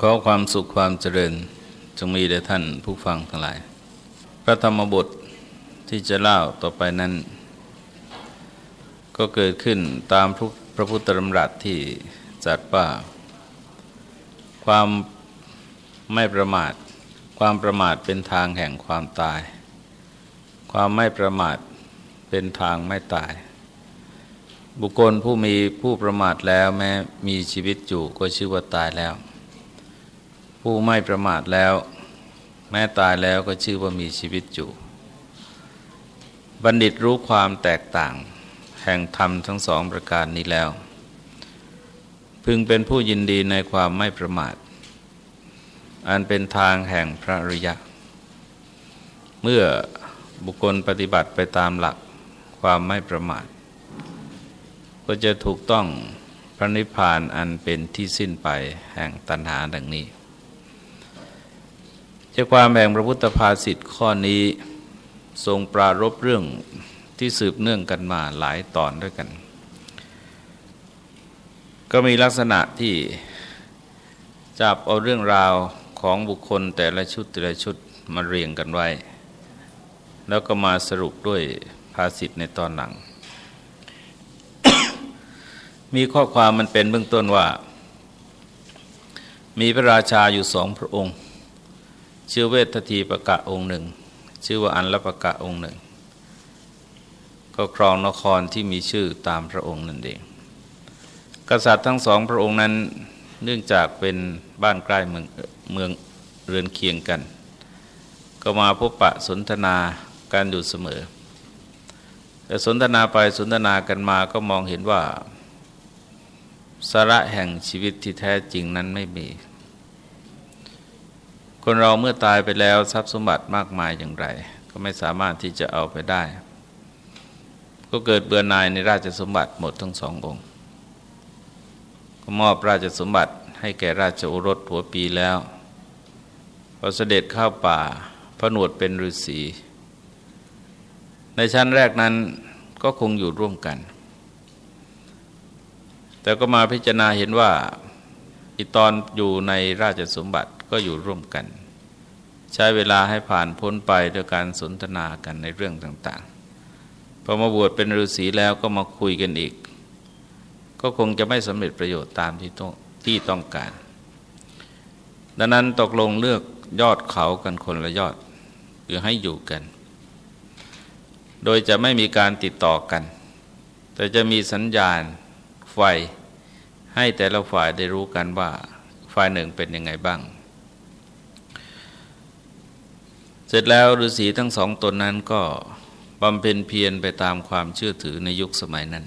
ขอความสุขความเจริญจงมีแด่ท่านผู้ฟังทั้งหลาย พระธรรมบทที่จะเล่าต่อไปนั้น ก็เกิดขึ้นตามพระพุทธธรรมรัตที่จัดว่าความไม่ประมาท ความประมาทเป็นทางแห่งความตาย ความไม่ประมาทเป็นทางไม่ตาย บุคคลผู้มีผู้ประมาทแล้วแม้มีชีวิตอยู่ก็ชื่อว่าตายแล้ว ผู้ไม่ประมาทแล้ว แม้ตายแล้วก็ชื่อว่ามีชีวิตอยู่ บัณฑิตรู้ความแตกต่าง แห่งธรรมทั้งสองประการนี้แล้ว พึงเป็นผู้ยินดีในความไม่ประมาท อันเป็นทางแห่งพระริยะ เมื่อบุคคลปฏิบัติไปตามหลักความไม่ประมาท ก็จะถูกต้องพระนิพพานอันเป็นที่สิ้นไปแห่งตัณหาดังนี้ จากความแห่งพระพุทธภาษิตข้อนี้ทรงปรารบเรื่องที่สืบเนื่องกันมาหลายตอนด้วยกัน ก็มีลักษณะที่จับเอาเรื่องราวของบุคคลแต่ละชุดแต่ละชุดมาเรียงกันไว้ แล้วก็มาสรุปด้วยภาษิตในตอนหลัง มีข้อความมันเป็นเบื้องต้นว่า มีพระราชาอยู่สองพระองค์ ชื่อเวททีประกะองค์หนึ่ง ชื่อว่าอันละประกะองค์หนึ่ง ก็ครองนครที่มีชื่อตามพระองค์นั่นเอง กษัตริย์ทั้งสองพระองค์นั้นเนื่องจากเป็นบ้านใกล้เมืองเมืองเรือนเคียงกัน ก็มาพบปะสนทนาการอยู่เสมอ แต่สนทนาไปสนทนากันมาก็มองเห็นว่า สาระแห่งชีวิตที่แท้จริงนั้นไม่มี คนเราเมื่อตายไปแล้วทรัพย์สมบัติมากมายอย่างไร ก็ไม่สามารถที่จะเอาไปได้ ก็เกิดเบื่อหน่ายในราชสมบัติหมดทั้งสององค์ ก็มอบราชสมบัติให้แก่ราชโอรสหัวปีแล้วพอเสด็จเข้าป่าพระนวดเป็นฤาษีในชั้นแรกนั้นก็คงอยู่ร่วมกัน แต่ก็มาพิจารณาเห็นว่าอีตอนอยู่ในราชสมบัติ ก็อยู่ร่วมกัน ใช้เวลาให้ผ่านพ้นไปโดยการสนทนากันในเรื่องต่างๆ พอมาบวชเป็นฤาษีแล้วก็มาคุยกันอีก ก็คงจะไม่สำเร็จประโยชน์ตามที่ต้องที่ต้องการ ดังนั้นตกลงเลือกยอดเขากันคนละยอดเพื่อให้อยู่กัน โดยจะไม่มีการติดต่อกัน แต่จะมีสัญญาณไฟให้แต่ละฝ่ายได้รู้กันว่าฝ่ายหนึ่งเป็นยังไงบ้างเส ร็จแล้วฤาษีทั้งสองตนนั้นก็บำเพ็ญเพียรไปตามความเชื่อถือในยุคสมัยนั้น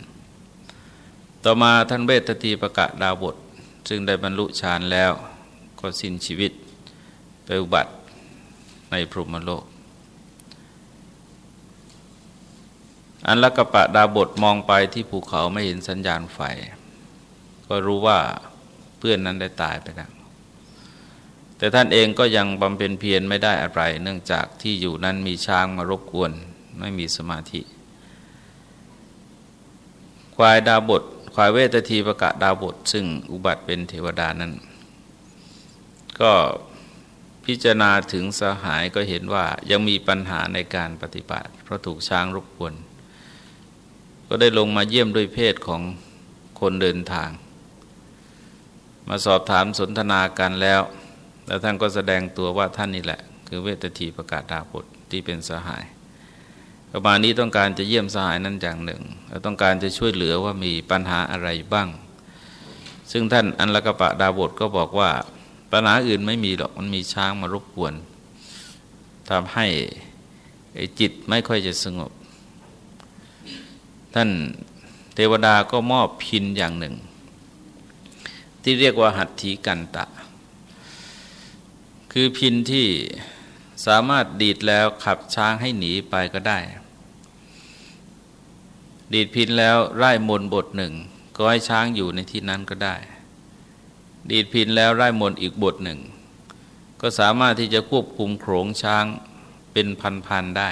ต่อมาท่านเวทตีประกาศดาวบท ซึ่งได้บรรลุฌานแล้วก็สิ้นชีวิตไปอุบัติในพรหมโลก อันละกะปะดาบทมองไปที่ภูเขาไม่เห็นสัญญาณไฟ ก็รู้ว่าเพื่อนนั้นได้ตายไปแล้ว แต่ท่านเองก็ยังบำเพ็ญเพียรไม่ได้อะไร เนื่องจากที่อยู่นั้นมีช้างมารบกวน ไม่มีสมาธิ ควายดาบทควายเวททีประกาศดาบท ซึ่งอุบัติเป็นเทวดานั้น ก็พิจารณาถึงสหายก็เห็นว่ายังมีปัญหาในการปฏิบัติ เพราะถูกช้างรบกวน ก็ได้ลงมาเยี่ยมด้วยเพศของคนเดินทาง มาสอบถามสนทนากันแล้ว แล้วท่านก็แสดงตัวว่าท่านนี่แหละ คือเวททีประกาศดาบทที่เป็นสหายประมาณนี้ต้องการจะเยี่ยมสหายนั้นอย่างหนึ่งแล้วต้องการจะช่วยเหลือว่ามีปัญหาอะไรบ้าง ซึ่งท่านอันลกะปะดาบทก็บอกว่าปัญหาอื่นไม่มีหรอกมันมีช้างมารบกวนทำให้จิตไม่ค่อยจะสงบ ท่านเทวดาก็มอบพินอย่างหนึ่ง ที่เรียกว่าหัตถีกันตะ คือพินที่สามารถดีดแล้วขับช้างให้หนีไปก็ได้ ดีดพินแล้วไล่มนบทหนึ่ง ก็ให้ช้างอยู่ในที่นั้นก็ได้ ดีดพินแล้วไล่มนอีกบทหนึ่ง ก็สามารถที่จะควบคุมโขงช้างเป็นพันๆได้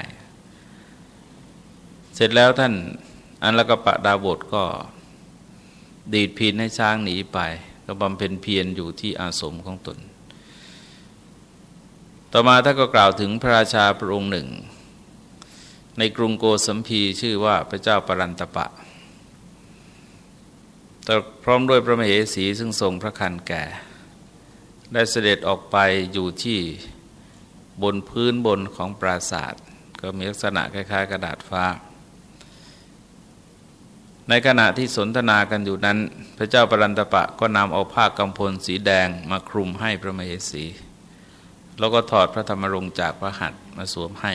เสร็จแล้วท่านอันละกปะดาบทก็ ดีดพินให้ช้างหนีไป ก็บำเพ็ญเพียรอยู่ที่อาสมของตน ต่อมาท่านก็กล่าวถึงพระราชาพระองค์หนึ่ง ในกรุงโกสัมพีชื่อว่าพระเจ้าปรันตปะแต่พร้อมด้วยพระมเหสีซึ่งทรงพระคันแก่ ได้เสด็จออกไปอยู่ที่บนพื้นบนของปราศาสตร์ก็มีลักษณะคล้าย ๆ กระดาษฟ้า ในขณะที่สนทนากันอยู่นั้น พระเจ้าปรันตปะก็นำเอาผ้ากำพลสีแดงมาคลุมให้พระมเหสี แล้วก็ถอดพระธรรมรงจากพระหัตถ์มาสวมให้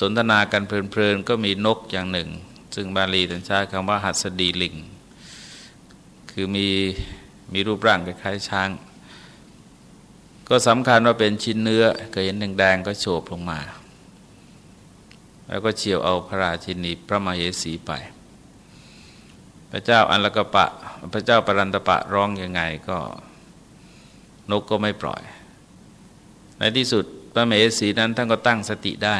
สนทนากันเพลินๆก็มีนกอย่างหนึ่ง ซึ่งบาลีท่านใช้คำว่าหัสดีลิง คือมีมีรูปร่างคล้ายๆช้าง ก็สำคัญว่าเป็นชิ้นเนื้อเคยเห็นแดงๆก็โฉบลงมา แล้วก็เฉียวเอาพระราชินีพระมเหสีไป พระเจ้าอันลกปะ พระเจ้าปรันตปะร้องยังไงก็นกก็ไม่ปล่อย ในที่สุดพระมเหสีนั้นท่านก็ตั้งสติได้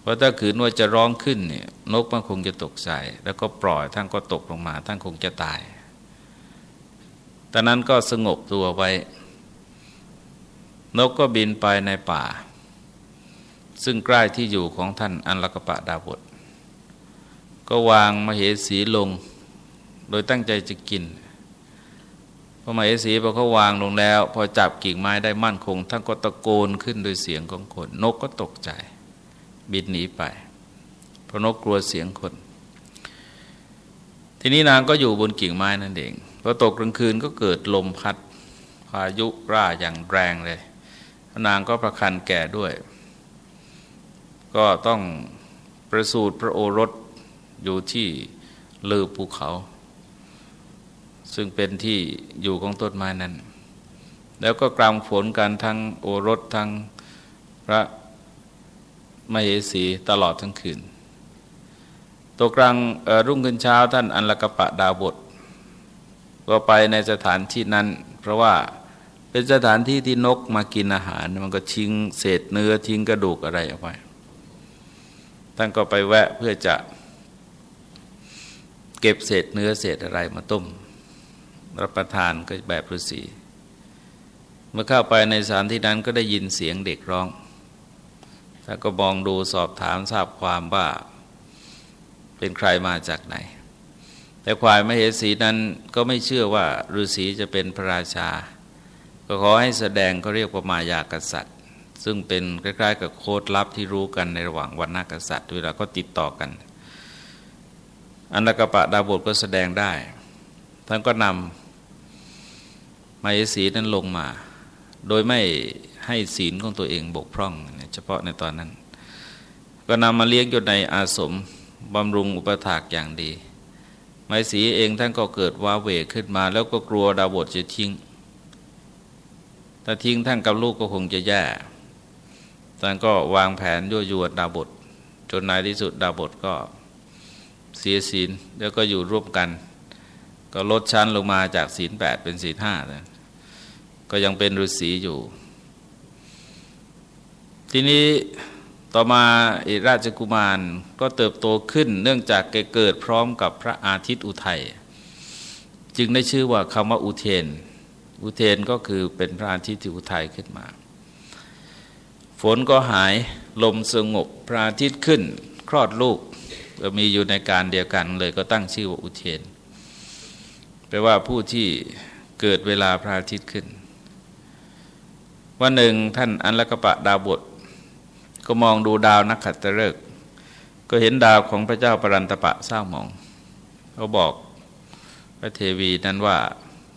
เพราะถ้าขืนว่าจะร้องขึ้นเนี่ยนกมันคงจะตกใจแล้วก็ปล่อยท่านก็ตกลงมาท่านคงจะตายตอนนั้นก็สงบตัวไว้ นกก็บินไปในป่า ซึ่งใกล้ที่อยู่ของท่านอันลกปะดาบทก็วางมเหสีลง โดยตั้งใจจะกิน พอมเหสีพอเขาวางลงแล้ว พอจับกิ่งไม้ได้มั่นคงท่านก็ตะโกนขึ้นโดยเสียงของคน นกก็ตกใจ บินหนีไป เพราะนกกลัวเสียงคน ทีนี้นางก็อยู่บนกิ่งไม้นั่นเองพอตกกลางคืนก็เกิดลมพัดพายุร่าอย่างแรงเลย นางก็ประคันแก่ด้วย ก็ต้องประสูติพระโอรสอยู่ที่ลือภูเขา ซึ่งเป็นที่อยู่ของต้นไม้นั้น แล้วก็กลางฝนกันทั้งโอรสทั้งพระมเหสีตลอดทั้งคืนตัวกลางรุ่งขึ้นเช้าท่านอันลกปะดาบท ก็ไปในสถานที่นั้น เพราะว่าเป็นสถานที่ที่นกมากินอาหาร มันก็ทิ้งเศษเนื้อทิ้งกระดูกอะไรออกไปท่านก็ไปแวะเพื่อจะเก็บเศษเนื้อเศษอะไรมาต้ม รับประทานก็แบบฤาษีเมื่อเข้าไปในสถานที่นั้นก็ได้ยินเสียงเด็กร้องท่านก็มองดูสอบถามทราบความว่าเป็นใครมาจากไหน แต่ควายมเหสีนั้นก็ไม่เชื่อว่าฤาษีจะเป็นพระราชา ก็ขอให้แสดงเขาเรียกว่ามายากษัตริย์ ซึ่งเป็นคล้ๆกับโคดลับที่รู้กันในระหว่างวันนากษัตริย์เวลาก็ติดต่อกัน อันดกปะดาบทก็แสดงได้ ท่านก็นำ มายสีนั้นลงมา โดยไม่ให้ศีลของตัวเองบกพร่อง เฉพาะในตอนนั้น ก็นำมาเลี้ยงอยู่ในอาสมบำรุงอุปถากอย่างดีมายสีเองท่านก็เกิดว้าเวขึ้นมา แล้วก็กลัวดาบทจะทิ้งถ้าทิ้งท่านกับลูกก็คงจะแย่ท่านก็วางแผนยั่วยวนดาบทจนในที่สุดดาบทก็เสียศีลแล้วก็อยู่ร่วมกัน ก็ลดชั้นลงมาจากศีลแปดเป็นศีลห้าก็ยังเป็นฤาษีอยู่ ทีนี้ต่อมาอิราชกุมารก็เติบโตขึ้น เนื่องจากแกเกิดพร้อมกับพระอาทิตย์อุทัยจึงได้ชื่อว่าคำว่าอุเทน อุเทนก็คือเป็นพระอาทิตย์ที่อุทัยขึ้นมา ฝนก็หายลมสงบพระอาทิตย์ขึ้น คลอดลูกก็มีอยู่ในการเดียวกันเลยก็ตั้งชื่อว่าอุเทน แปลว่าผู้ที่เกิดเวลาพระอาทิตย์ขึ้น วันหนึ่งท่านอันลกปะดาวบทก็มองดูดาวนักขัตฤกษ์ก็เห็นดาวของพระเจ้าปรันตปะเศร้ามองเขาบอกพระเทวีนั้นว่า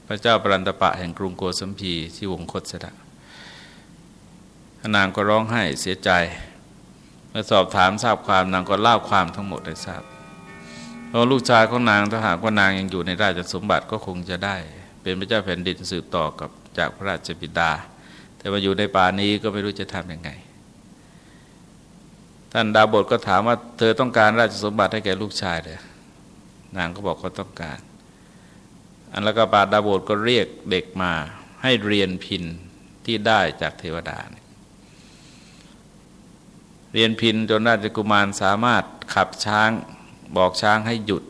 พระเจ้าปรันตปะแห่งกรุงโกสัมพีที่วงคตสดะนางก็ร้องไห้เสียใจ เมื่อสอบถามทราบความนางก็เล่าความทั้งหมดได้ทราบ พราะลูกชายของนางถ้าหากว่านางยังอยู่ในราชสมบัติก็คงจะได้ เป็นพระเจ้าแผ่นดินสืบต่อกับจากพระราชบิดา แต่มาอยู่ในป่านี้ก็ไม่รู้จะทำยังไง ท่านดาบทก็ถามว่าเธอต้องการราชสมบัติให้แก่ลูกชายเลยนางก็บอกเขาต้องการ อันแล้วก็ปาดาโบดก็เรียกเด็กมาให้เรียนพินที่ได้จากเทวดาเรียนพินจนราชกุมารสามารถขับช้าง บอกช้างให้หยุด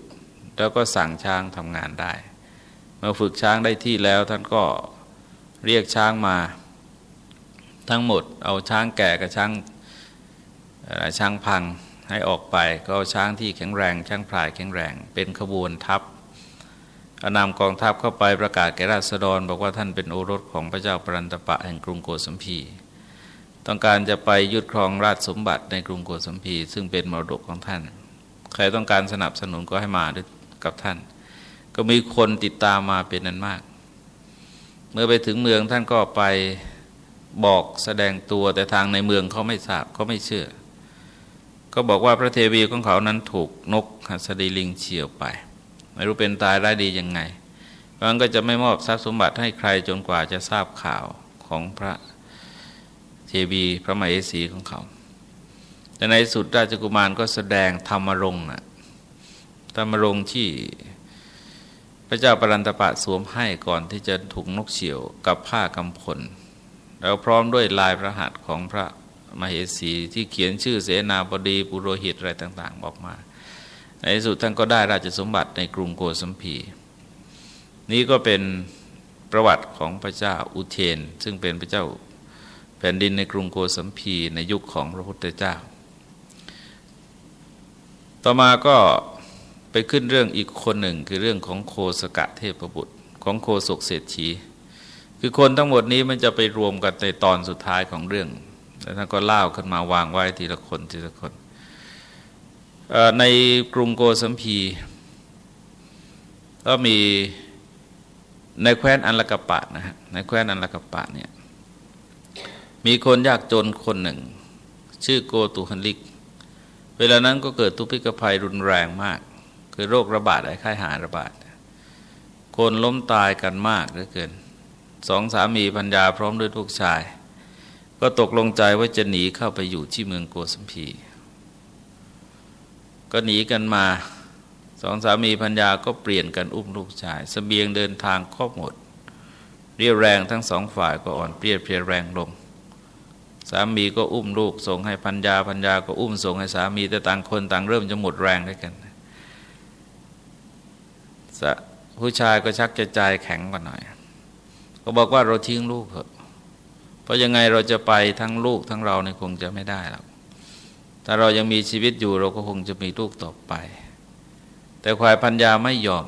แล้วก็สั่งช้างทำงานได้ เมื่อฝึกช้างได้ที่แล้วท่านก็เรียกช้างมาทั้งหมด เอาช้างแก่กับช้างช้างพังให้ออกไปก็เอาช้างที่แข็งแรง ช้างพลายแข็งแรง เป็นขบวนทัพนำกองทัพเข้าไปประกาศแก่ราษฎร บอกว่าท่านเป็นโอรสของพระเจ้าปรันตปะแห่งกรุงโกสัมพีต้องการจะไปยึดครองราชสมบัติในกรุงโกสัมพีซึ่งเป็นมรดกของท่าน ใครต้องการสนับสนุนก็ให้มาด้วยกับท่าน ก็มีคนติดตามมาเป็นนั้นมาก เมื่อไปถึงเมืองท่านก็ไปบอกแสดงตัวแต่ทางในเมืองเขาไม่ทราบเขาไม่เชื่อ ก็บอกว่าพระเทวีของเขานั้นถูกนกหัสดีลิงเฉียวไป ไม่รู้เป็นตายร้ายดียังไงเพราะนั้นก็จะไม่มอบทรัพย์สมบัติให้ใครจนกว่าจะทราบข่าวของพระเทวีพระมเหสีของเขา แต่ในสุดราชกุมารก็แสดงธรรมรงค์ธรรมรงค์ที่พระเจ้าปรันตปะสวมให้ก่อนที่จะถูกนกเฉียวกับผ้ากำพลแล้วพร้อมด้วยลายพระหัตถ์ของพระมเหสีที่เขียนชื่อเสนาบดีปุโรหิตอะไรต่างๆออกมา ในที่สุดท่านก็ได้ราชสมบัติในกรุงโกสัมพี นี้ก็เป็นประวัติของพระเจ้าอุเทน ซึ่งเป็นพระเจ้าแผ่นดินในกรุงโกสัมพีในยุคของพระพุทธเจ้า ต่อมาก็ไปขึ้นเรื่องอีกคนหนึ่งคือเรื่องของโคสกะเทพบุตรของโคศกเศรษฐีคือคนทั้งหมดนี้มันจะไปรวมกันในตอนสุดท้ายของเรื่อง แล้วท่านก็เล่าขึ้นมาวางไว้ทีละคนทีละคน ในกรุงโกสัมพี ก็มีในแคว้นอันลกปะนะฮะ ในแคว้นอันลกปะเนี่ย มีคนยากจนคนหนึ่ง ชื่อโกตุฮันลิก เวลานั้นก็เกิดทุพพิกภัยรุนแรงมาก คือโรคระบาดไอ้ไข้หาระบาด คนล้มตายกันมากเหลือเกินสองสามีพัญญาพร้อมด้วยลูกชาย ก็ตกลงใจว่าจะหนีเข้าไปอยู่ที่เมืองโกสัมพี ก็หนีกันมาสองสามีพัญญาก็เปลี่ยนกันอุ้มลูกชายสเสบียงเดินทางครบหมด เรียวแรงทั้งสองฝ่ายก็อ่อนเปรี้ยเพรียแรงลง สามีก็อุ้มลูกส่งให้พัญญาพัญญาก็อุ้มส่งให้สามีแต่ต่างคนต่างเริ่มจะหมดแรงด้วยกันผู้ชายก็ชักจะใจแข็งกว่าหน่อย ก็บอกว่าเราทิ้งลูกเถอะเพราะยังไงเราจะไปทั้งลูกทั้งเราเนี่ยคงจะไม่ได้หรอกถ้าเรายังมีชีวิตอยู่เราก็คงจะมีลูกต่อไป แต่ควายพัญญาไม่ยอม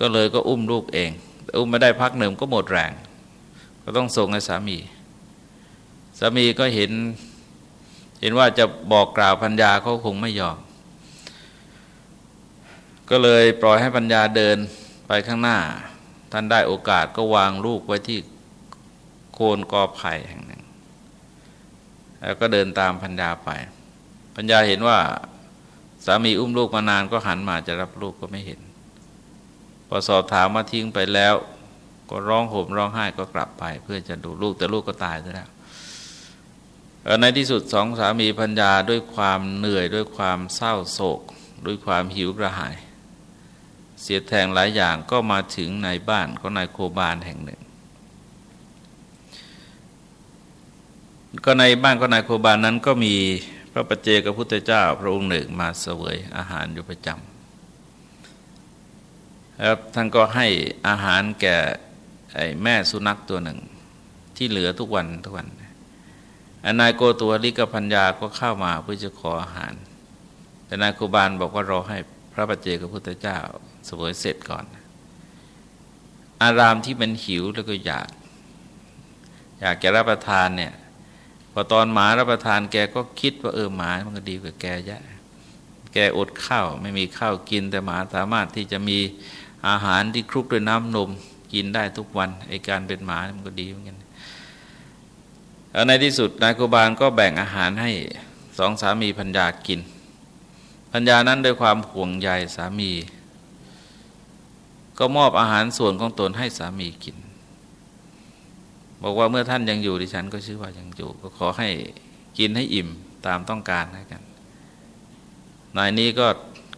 ก็เลยก็อุ้มลูกเองแต่อุ้มไม่ได้พักหนึ่งก็หมดแรง ก็ต้องส่งให้สามี สามีก็เห็น เห็นว่าจะบอกกล่าวพัญญาเขาคงไม่ยอม ก็เลยปล่อยให้ปัญญาเดินไปข้างหน้า ท่านได้โอกาสก็วางลูกไว้ที่โคนกอไผ่แห่งหนึ่ง แล้วก็เดินตามพัญญาไป พัญญาเห็นว่าสามีอุ้มลูกมานานก็หันมาจะรับลูกก็ไม่เห็น พอสอบถามมาทิ้งไปแล้ว ก็ร้องโหมร้องไห้ก็กลับไป เพื่อจะดูลูกแต่ลูกก็ตายซะแล้ว ในที่สุดสองสามีพัญญาด้วยความเหนื่อยด้วยความเศร้าโศก ด้วยความหิวกระหาย เสียแทงหลายอย่างก็มาถึงในบ้านของนายโคบาลแห่งหนึ่ง ก็ในบ้านของนายโคบาลนั้นก็มีพระปัจเจกพุทธเจ้าพระองค์หนึ่งมาเสวยอาหารอยู่ประจำแล้วท่านก็ให้อาหารแก่แม่สุนัขตัวหนึ่ง ที่เหลือทุกวันทุกวัน นายโกตัวลิกพัญญาก็เข้ามาเพื่อจะขออาหาร แต่นายคูบาลบอกว่ารอให้พระปัจเจกพุทธเจ้าสวยเสร็จก่อน อารามที่มันหิวแล้วก็อยาก อยากจะรับประทานเนี่ยพอตอนหมารับประทานแกก็คิดว่าเออหมามันก็ดีกว่าแกเยอะแกอดข้าวไม่มีข้าวกินแต่หมาสามารถที่จะมีอาหารที่คลุกด้วยน้ำนมกินได้ทุกวันไอการเป็นหมามันก็ดีเหมือนกัน ในที่สุดนายกุบาลก็แบ่งอาหารให้สองสามีพัญญากินพัญญานั้นด้วยความห่วงใยสามี ก็มอบอาหารส่วนของตนให้สามีกิน บอกว่าเมื่อท่านยังอยู่ดิฉันก็ชื่อว่ายังอยู่ ก็ขอให้กินให้อิ่มตามต้องการให้กันนายนี้ก็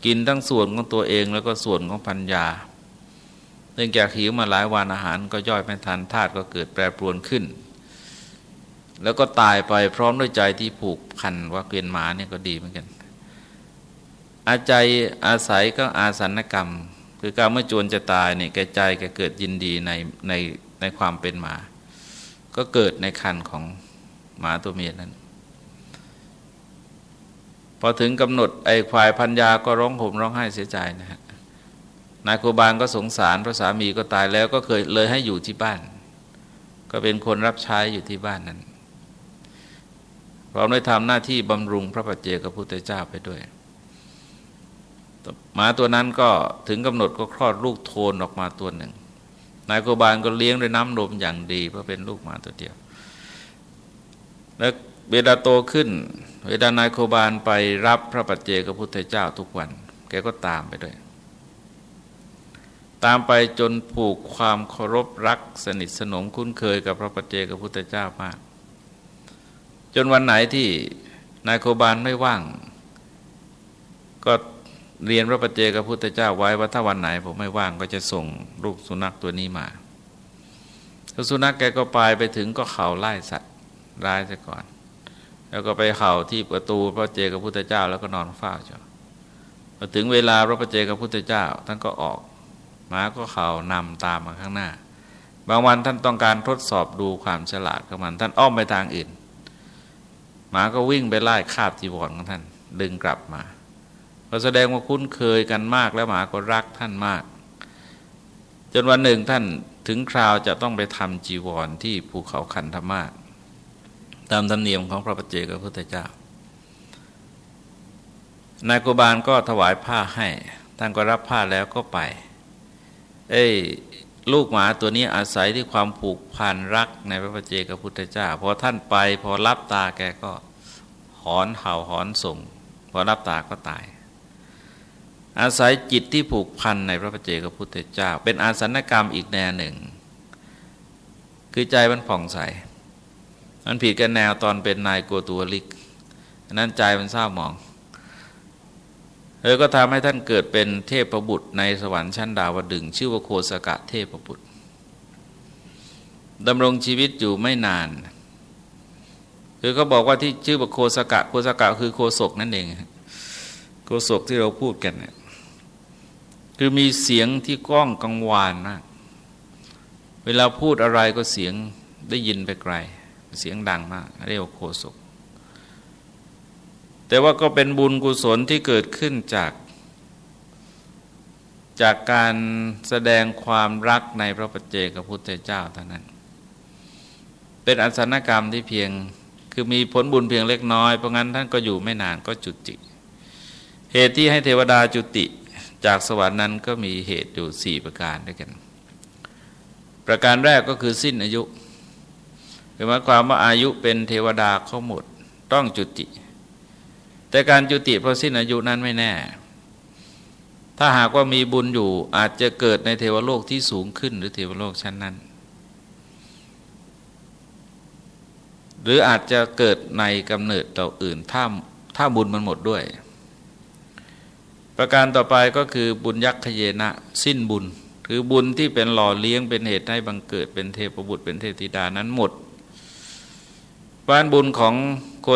กินทั้งส่วนของตัวเองแล้วก็ส่วนของพัญญาเนื่องจากหิวมาหลายวันอาหารก็ย่อยไม่ทันธาตุก็เกิดแปรปรวนขึ้น แล้วก็ตายไปพร้อมด้วยใจที่ผูกพันว่าเกวียนหมาเนี่ยก็ดีเหมือนกัน อาใจอาศัยก็อาสันกรรม คือการเมื่อจวนจะตายเนี่ยแกใจแกเกิดยินดีในในในความเป็นหมา ก็เกิดในคันของหมาตัวเมียนั้น พอถึงกำหนดไอ้ควายพันยาก็ร้องห่มร้องไห้เสียใจนะฮะนายโคบาลก็สงสารพระสามีก็ตายแล้วก็เคยเลยให้อยู่ที่บ้าน ก็เป็นคนรับใช้อยู่ที่บ้านนั้น พร้อมด้ทำหน้าที่บำรุงพระปัจเจกพุทธเจ้าไปด้วยหมาตัวนั้นก็ถึงกำหนดก็คลอดลูกโทนออกมาตัวหนึ่ง นายโคบาลก็เลี้ยงด้วยน้ำนมอย่างดีเพราะเป็นลูกหมาตัวเดียว แล้วเวลาโตขึ้น เวลานายโคบาลไปรับพระปัจเจกพุทธเจ้าทุกวัน แกก็ตามไปด้วย ตามไปจนผูกความเคารพรักสนิทสนมคุ้นเคยกับพระปัจเจกพุทธเจ้ามาก นวันไหนที่นายโคบาลไม่ว่าง ก็เรียนพระปเจกับพุทธเจ้าไว้ว่าถ้าวันไหนผมไม่ว่างก็จะส่งลูกสุนัขตัวนี้มาสุนัขแกก็ไปไปถึงก็เข่าไล่สัตว์ร้ายซะก่อน แล้วก็ไปเข่าที่ประตูพระเจกับพุทธเจ้า แล้วก็นอนเฝ้าเจ้าพอถึงเวลาพระปเจกับพุทธเจ้า ท่านก็ออกหมาก็เข่านำตามมาข้างหน้า บางวันท่านต้องการทดสอบดูความฉลาดของมัน ท่านอ้อมไปทางอื่น หมาก็วิ่งไปไล่คาบจีวรของท่าน ดึงกลับมาเราแสดงว่าคุ้นเคยกันมากแล้วหมาก็รักท่านมาก จนวันหนึ่งท่านถึงคราวจะต้องไปทำจีวรที่ภูเขาคันธมาศตามธรรมเนียมของพระปเจกพระพุทธเจ้านายกุบาลก็ถวายผ้าให้ ท่านก็รับผ้าแล้วก็ไป เอ้ ลูกหมาตัวนี้อาศัยที่ความผูกพันรักในพระปเจกพุทธเจ้าพอท่านไปพอรับตาแกก็หอนเห่าหอนส่ง พอรับตาก็ตาย อาศัยจิตที่ผูกพันในพระปเจกพุทธเจ้า เป็นอาสนกรรมอีกแนวหนึ่ง คือใจมันผ่องใสมันผิดกันแนวตอนเป็นนายกัวตัวลิกนั้นใจมันเศร้าหมอง เออก็ทำให้ท่านเกิดเป็นเทพประบุตรในสวรรค์ชั้นดาวดึง ชื่อว่าโคสกะเทพประบุตรดำรงชีวิตอยู่ไม่นาน คือก็บอกว่าที่ชื่อว่าโคสกะโคสกะคือโคศกนั่นเอง โคศกที่เราพูดกันเนี่ยคือมีเสียงที่ก้องกังวานมาก เวลาพูดอะไรก็เสียงได้ยินไปไกล เสียงดังมาก เรียกว่าโคศก แต่ว่าก็เป็นบุญกุศลที่เกิดขึ้นจาก จากการแสดงความรักในพระปัจเจกพุทธเจ้าเท่านั้น เป็นอัศนกรรมที่เพียงคือมีผลบุญเพียงเล็กน้อย เพราะงั้นท่านก็อยู่ไม่นานก็จุติ เหตุที่ให้เทวดาจุติจากสวรรค์นั้นก็มีเหตุอยู่สี่ประการด้วยกัน ประการแรกก็คือสิ้นอายุหมายความว่าอายุเป็นเทวดาเขาหมดต้องจุติ แต่การจุติเพราะสิ้นอายุนั้นไม่แน่ ถ้าหากว่ามีบุญอยู่อาจจะเกิดในเทวโลกที่สูงขึ้นหรือเทวโลกชั้นนั้น หรืออาจจะเกิดในกำเนิดต่ออื่นถ้าถ้าบุญมันหมดด้วย ประการต่อไปก็คือบุญยักษ์ขเยนะ สิ้นบุญคือบุญที่เป็นหล่อเลี้ยงเป็นเหตุให้บังเกิดเป็นเทพบุตรเป็นเทพธิดานั้นหมดบ้านบุญของ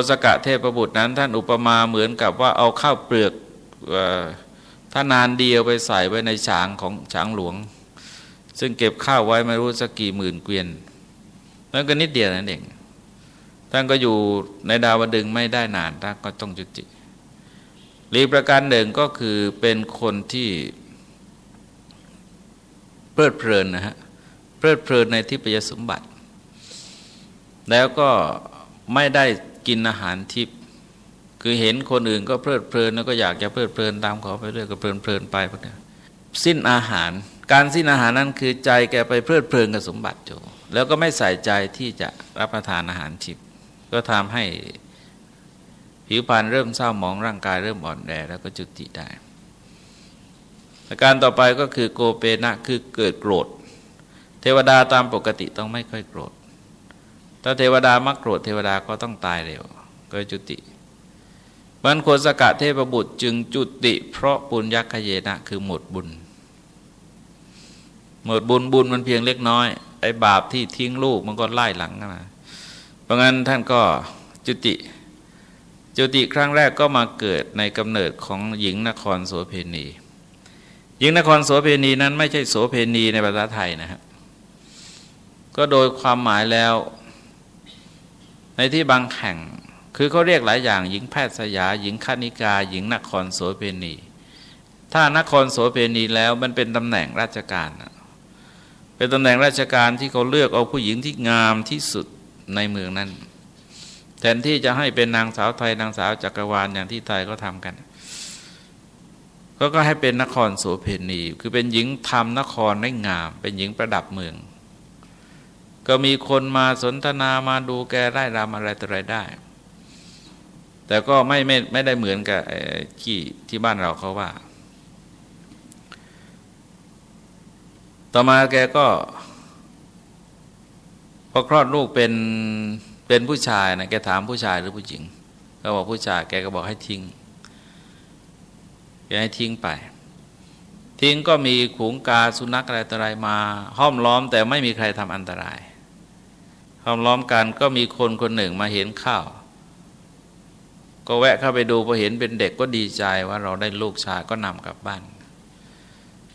สกะเทพบุตรนั้น ท่านอุปมาเหมือนกับว่าเอาข้าวเปลือกถ้านานเดียวไปใส่ไว้ในฉางของฉางหลวง ซึ่งเก็บข้าวไว้ไม่รู้สักกี่หมื่นเกวียนนั่นก็นิดเดียวนั่นเองท่านก็อยู่ในดาวดึงไม่ได้นานท่านก็ต้องจุติหรือประการหนึ่งก็คือเป็นคนที่เพลิดเพลินนะฮะเพลิดเพลินในที่ปยสมบัติ แล้วก็ไม่ได้ กินอาหารทิพย์คือเห็นคนอื่นก็เพลิดเพลินแล้วก็อยากจะเพลิดเพลินตามเขาไปเรื่อยก็เพลินเพลินไปพวกนี้สิ้นอาหาร การสิ้นอาหารนั้นคือใจแกไปเพลิดเพลินกับสมบัติโจแล้วก็ไม่ใส่ใจที่จะรับประทานอาหารทิพย์ก็ทำให้ผิวพรรณเริ่มเศร้าหมองร่างกายเริ่มอ่อนแอแล้วก็จุติได้อาการต่อไปก็คือโกเปนะคือเกิดโกรธ เทวดาตามปกติต้องไม่ค่อยโกรธ ถ้าเทวดามักโกรธเทวดาก็ต้องตายเร็วก็จุติมันโคสกะเทพบุตรจึงจุติเพราะปุญญคเยนะคือหมดบุญ หมดบุญบุญมันเพียงเล็กน้อย ไอ้บาปที่ทิ้งลูกมันก็ไล่หลังมาเพราะงั้นท่านก็จุติ จุติครั้งแรกก็มาเกิดในกำเนิดของหญิงนครโสเพณี หญิงนครโสเพณีนั้นไม่ใช่โสเพณีในภาษาไทยนะครับก็โดยความหมายแล้ว ในที่บางแห่งคือเขาเรียกหลายอย่าง หญิงแพทย์สยา หญิงคณิกา หญิงนครโสเพณี ถ้านครโสเพณีแล้วมันเป็นตำแหน่งราชการ เป็นตำแหน่งราชการที่เขาเลือกเอาผู้หญิงที่งามที่สุดในเมืองนั้น แทนที่จะให้เป็นนางสาวไทยนางสาวจักรวาลอย่างที่ไทยก็ทำกันก็ก็ให้เป็นนครโสเพณี คือเป็นหญิงทำนครได้งาม เป็นหญิงประดับเมือง ก็มีคนมาสนทนามาดูแกไร่รำอะไรต่ออะไรได้ แต่ก็ไม่ไม่ไม่ได้เหมือนกับที่ที่บ้านเราเขาว่า ต่อมาแกก็พอคลอดลูกเป็นเป็นผู้ชายนะแกถามผู้ชายหรือผู้หญิง ก็บอกผู้ชาย แกก็บอกให้ทิ้งแกให้ทิ้งไป ทิ้งก็มีขูงกาสุนัขอะไรต่ออะไรมา ห้อมล้อมแต่ไม่มีใครทำอันตราย ห้อมล้อมกันก็มีคนคนหนึ่งมาเห็นข้าว ก็แวะเข้าไปดูพอเห็นเป็นเด็กก็ดีใจว่าเราได้ลูกชายก็นำกลับบ้าน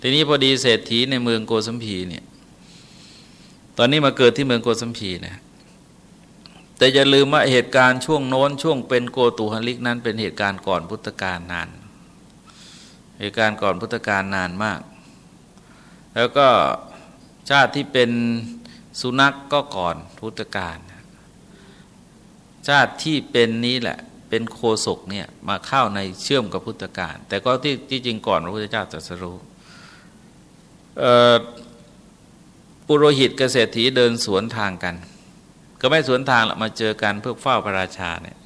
ทีนี้พอดีเศรษฐีในเมืองโกสัมพีเนี่ย ตอนนี้มาเกิดที่เมืองโกสัมพีนะแต่อย่าลืมว่าเหตุการณ์ช่วงโน้นช่วงเป็นโกตุหลิกนั้นเป็นเหตุการณ์ก่อนพุทธกาลนาน เหตุการณ์ก่อนพุทธกาลนานมาก แล้วก็ชาติที่เป็น สุนัขกก็ก่อนพุทธกาลชาติที่เป็นนี้แหละเป็นโคศกเนี่ยมาเข้าในเชื่อมกับพุทธการแต่ก็ที่ที่จริงก่อนพระพุทธเจ้าตรัสรู้ปุโรหิตเกษตรถีเดินสวนทางกัน ก็ไม่สวนทางหรอกมาเจอกันเพื่อเฝ้าพระราชาเนี่ย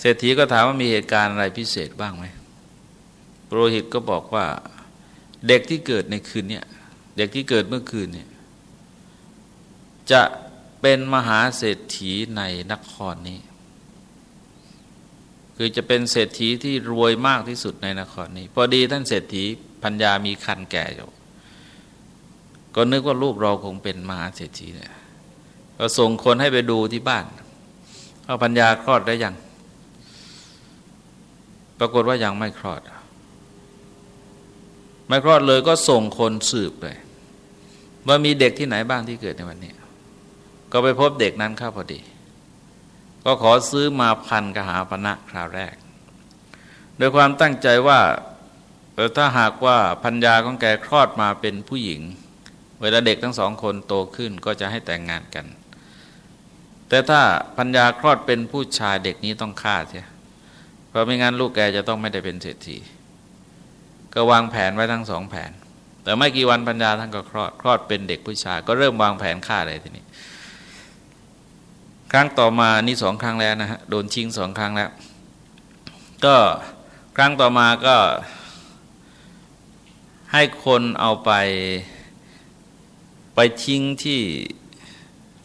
เศรษฐีก็ถามว่ามีเหตุการณ์อะไรพิเศษบ้างไหมปุโรหิตก็บอกว่าเด็กที่เกิดในคืนเนี่ย ด็กที่เกิดเมื่อคืนเนี่ยจะเป็นมหาเศรษฐีในนครนี้ คือจะเป็นเศรษฐีที่รวยมากที่สุดในนครนี้ พอดีท่านเศรษฐีพัญญามีคันแก่อยู่ ก็นึกว่าลูกเราคงเป็นมหาเศรษฐีเนี่ยก็ส่งคนให้ไปดูที่บ้านว่าพัญญาคลอดได้ยัง ปรากฏว่ายังไม่คลอด ไม่คลอดเลยก็ส่งคนสืบเลย ว่ามีเด็กที่ไหนบ้างที่เกิดในวันนี้ ก็ไปพบเด็กนั้นเข้าพอดี ก็ขอซื้อมาพันกหาปณะคราวแรก โดยความตั้งใจว่าถ้าหากว่าพัญญาของแกคลอดมาเป็นผู้หญิง เวลาเด็กทั้งสองคนโตขึ้นก็จะให้แต่งงานกัน แต่ถ้าพัญญาคลอดเป็นผู้ชายเด็กนี้ต้องฆ่าใช่เพราะไม่งั้นลูกแกจะต้องไม่ได้เป็นเศรษฐีก็วางแผนไว้ทั้งสองแผน แต่ไม่กี่วันปัญญาท่านก็คลอดคลอดเป็นเด็กผู้ชาย ก็เริ่มวางแผนฆ่าเลยทีนี้ ครั้งต่อมานี่สองครั้งแล้วนะฮะโดนชิงสองครั้งแล้ว ก็ครั้งต่อมาก็ให้คนเอาไปไปทิ้งที่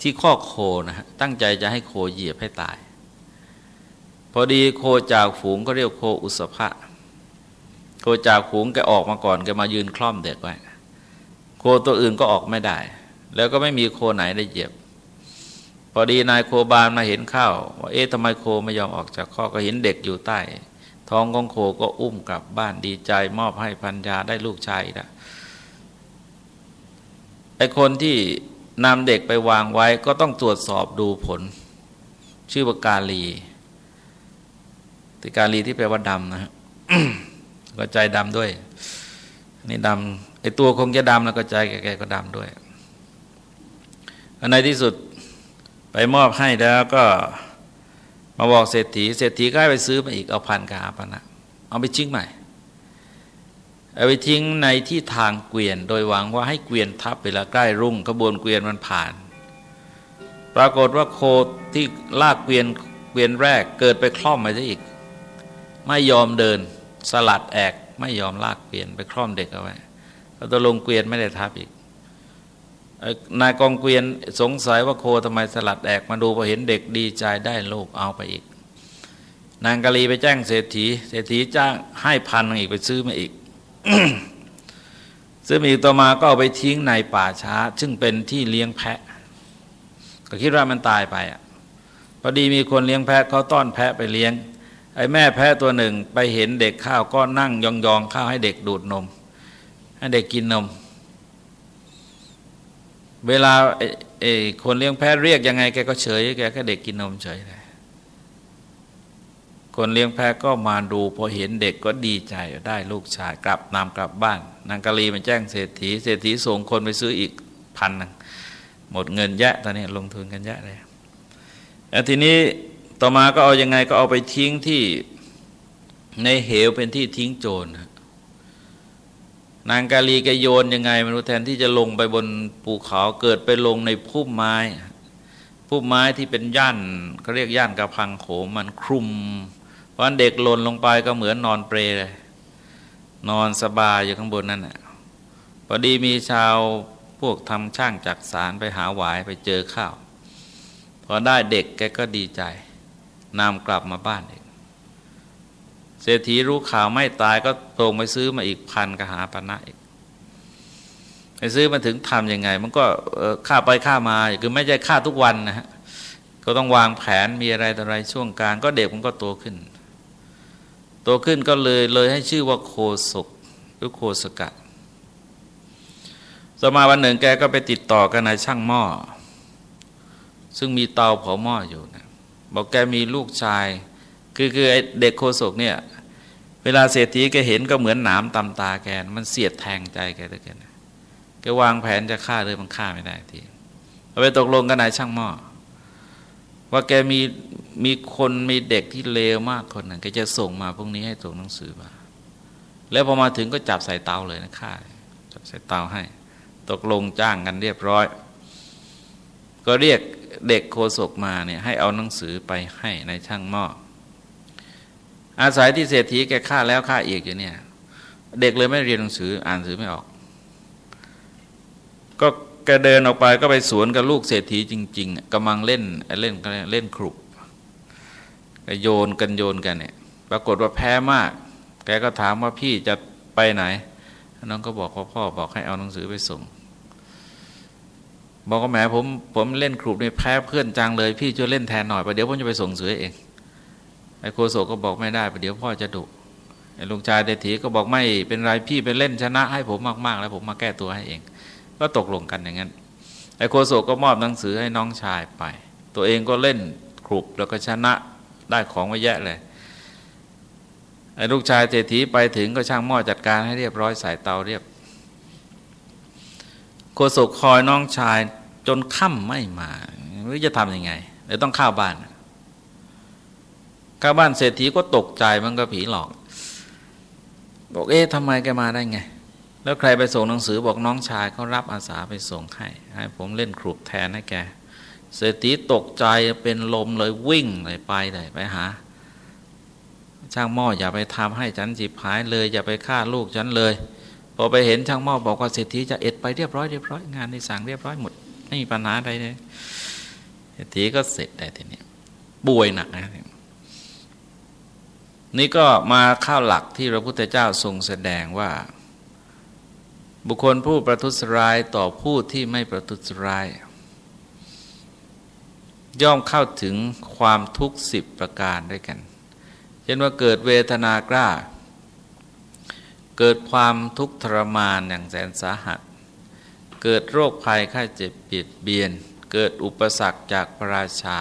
ที่ข้อโคนะฮะตั้งใจจะให้โคเหยียบให้ตาย พอดีโคจากฝูงก็เรียกโคอุสภะ โคจากฝูงแกออกมาก่อนแกมายืนคล่อมเด็กไว้ โคตัวอื่นก็ออกไม่ได้ แล้วก็ไม่มีโคไหนได้เหยียบ พอดีนายโคบาลมาเห็นข้าวว่าเอ๊ะทำไมโคไม่ยอมออกจากข้อก็เห็นเด็กอยู่ใต้ ท้องของโคก็อุ้มกลับบ้านดีใจ มอบให้พันยาได้ลูกชายนะไอคนที่นำเด็กไปวางไว้ก็ต้องตรวจสอบดูผล ชื่อว่ากาลีติกาลีที่แปลว่าดำนะฮะ ก็ใจดำด้วย นี่ดำไอตัวคงจะดำแล้วก็ใจแกก็ดำด้วยอันในที่สุดไปมอบให้แล้วก็มาบอกเศรษฐี เศรษฐีก็ให้ไปซื้อมาอีกเอาพันกาปนะเอาไปทิ้งใหม่ เอาไปทิ้งในที่ทางเกวียน โดยหวังว่าให้เกวียนทับเวลาใกล้รุ่งขบวนเกวียนมันผ่าน ปรากฏว่าโคที่ลากเกวียนเกวียนแรกเกิดไปคล่อมไปซะอีก ไม่ยอมเดิน สลัดแอกไม่ยอมลากเกวียนไปคล่อมเด็กเอาไว้ตัวลงเกวียนไม่ได้ทับอีกนายกองเกวียนสงสัยว่าโคทำไมสลัดแอกมาดูพอเห็นเด็กดีใจได้ลูกเอาไปอีก นางกะลีไปแจ้งเศรษฐี เศรษฐีจ้างให้พันอีกไปซื้อมาอีกซื้อมาอีกต่อมาก็เอาไปทิ้งในป่าช้า ซึ่งเป็นที่เลี้ยงแพะ ก็คิดว่ามันตายไปอะพอดีมีคนเลี้ยงแพะเขาต้อนแพะไปเลี้ยง ไอ้แม่แพะตัวหนึ่งไปเห็นเด็กข้าวก็นั่งยองๆข้าวให้เด็กดูดนม ให้เด็กกินนม เวลาไอ้คนเลี้ยงแพะเรียกยังไงแกก็เฉยแกก็เด็กกินนมเฉยเลยคนเลี้ยงแพะก็มาดูพอเห็นเด็กก็ดีใจได้ลูกชายกลับนำกลับบ้าน นางกะลีมันแจ้งเศรษฐีเศรษฐีส่งคนไปซื้ออีกพันหนึ่งหมดเงินแยะตอนนี้ลงทุนกันแยะเลยแล้วทีนี้ ต่อมาก็เอาอยัางไงก็เอาไปทิ้งที่ในเหวเป็นที่ทิ้งโจรนางกาลีแกโยนยังไงไม่รู้แทนที่จะลงไปบนภูเขาเกิดไปลงในพุ่มไม้พุ่มไม้ที่เป็นย่านเขาเรียกย่านกระพังโขมมันคลุมเพราะเด็กหล่นลงไปก็เหมือนนอนเปรเลย นอนสบายอยู่ข้างบนนั่นแหละพอดีมีชาวพวกทำช่างจักสารไปหาหวายไปเจอข้าว พอได้เด็กแกก็ดีใจ นำกลับมาบ้านเองเศรษฐีรู้ข่าวไม่ตายก็ตรงไปซื้อมาอีกพันกหาปณะอีกไปซื้อมาถึงทำยังไง มันก็ค่าไปค่ามาคือไม่ใช่ค่าทุกวันนะฮะก็ต้องวางแผนมีอะไรต่ออะไรช่วงกางก็เด็กมันก็โตขึ้น โตขึ้นก็เลยเลยให้ชื่อว่าโคศกหรือโคสกะ สมาวันหนึ่งแกก็ไปติดต่อกับนายช่างหม้อ ซึ่งมีเตาเผาหม้ออยู่นะ บอกแกมีลูกชาย คือคือเด็กโคศกเนี่ย เวลาเศรษฐีแกเห็นก็เหมือนหนามตำตาแกมันเสียดแทงใจแกด้วยกันแกวางแผนจะฆ่าเลยมันฆ่าไม่ได้ทีเราไปตกลงกับนายช่างหม้อว่าแกมีมีคนมีเด็กที่เลวมากคนหนึ่งแกจะส่งมาพวกนี้ให้ส่งหนังสือมาแล้วพอมาถึงก็จับใส่เตาเลยนะฆ่าจับใส่เตาให้ ตกลงจ้างกันเรียบร้อย ก็เรียก เด็กโคศกมาเนี่ยให้เอาหนังสือไปให้ในช่างหม้ออาศัยที่เศรษฐีแกฆ่าแล้วฆ่าอีกอยู่เนี่ย เด็กเลยไม่เรียนหนังสืออ่านหนังสือไม่ออก ก็แกเดินออกไปก็ไปสวนกับลูกเศรษฐีจริง ๆกำลังเล่นเล่นเล่นครุบโยนกันโยนกันเนี่ย ปรากฏว่าแพ้มาก แกก็ถามว่าพี่จะไปไหน น้องก็บอกว่าพ่อบอกให้เอาหนังสือไปส่ง บอกว่าแหมผมผมเล่นครุบนี่ยแพ้เพื่อนจังเลย พี่ช่วยเล่นแทนหน่อยประเดี๋ยวผมจะไปส่งเสือเองไอ้โคโซก็บอกไม่ได้ประเดี๋ยวพ่อจะดุไอ้ลุงชายเดถีก็บอกไม่เป็นไรพี่ไปเล่นชนะ ให้ผมมากๆ แล้วผมมาแก้ตัวให้เอง ก็ตกลงกันอย่างนั้นไอ้โคโซก็มอบหนังสือให้น้องชายไป ตัวเองก็เล่นครุบแล้วก็ชนะได้ของมาแยะเลยไอ้ลูกชายเศรษฐีไปถึงก็ช่างหม้อจัดการให้เรียบร้อยใส่เตาเรียบ โคโซคอยน้องชายจนค่ำไม่มาไม่รู้จะทำยังไงเลยต้องเข้าบ้านเข้าบ้านเศรษฐีก็ตกใจมันก็ผีหลอก บอกเอ๊ะทำไมแกมาได้ไง แล้วใครไปส่งหนังสือบอกน้องชายเขารับอาสาไปส่งให้ให้ผมเล่นครุบแทนให้แกเศรษฐีตกใจเป็นลมเลยวิ่งเลยไปเลยไปหา ช่างหม้ออย่าไปทำให้ฉันจีบหายเลย อย่าไปฆ่าลูกฉันเลย พอไปเห็นช่างหม้อบอกว่าเศรษฐีจะเอ็ดไปเรียบร้อยเรียบร้อยงานในสั่งเรียบร้อยหมดไม่มีปัญหาใดเลยเศรษฐีก็เสร็จได้ทีนี้ป่วยหนักนะนี่ก็มาข้าวหลักที่พระพุทธเจ้าทรงแสดงว่า บุคคลผู้ประทุษร้ายต่อผู้ที่ไม่ประทุษร้าย ย่อมเข้าถึงความทุกข์สิบประการด้วยกันเช่นว่าเกิดเวทนากล้า เกิดความทุกข์ทรมานอย่างแสนสาหัส เกิดโรคภัยไข้เจ็บเบียดเบียน เกิดอุปสรรคจากพระราชา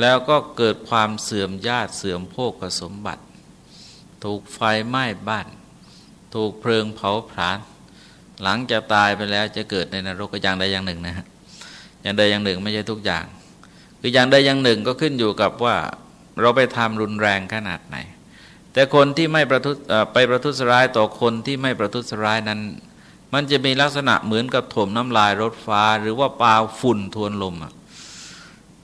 แล้วก็เกิดความเสื่อมญาติเสื่อมโภคสมบัติ ถูกไฟไหม้บ้าน ถูกเพลิงเผาผลาญ หลังจะตายไปแล้วจะเกิดในนรกก็อย่างใดอย่างหนึ่งนะฮะ อย่างใดอย่างหนึ่งไม่ใช่ทุกอย่าง คืออย่างใดอย่างหนึ่งก็ขึ้นอยู่กับว่าเราไปทำรุนแรงขนาดไหน แต่คนที่ไม่ประทุษไปประทุษร้ายต่อคนที่ไม่ประทุษร้ายนั้น มันจะมีลักษณะเหมือนกับถมน้ำลายรถฟ้า หรือว่าปาฝุ่นทวนลม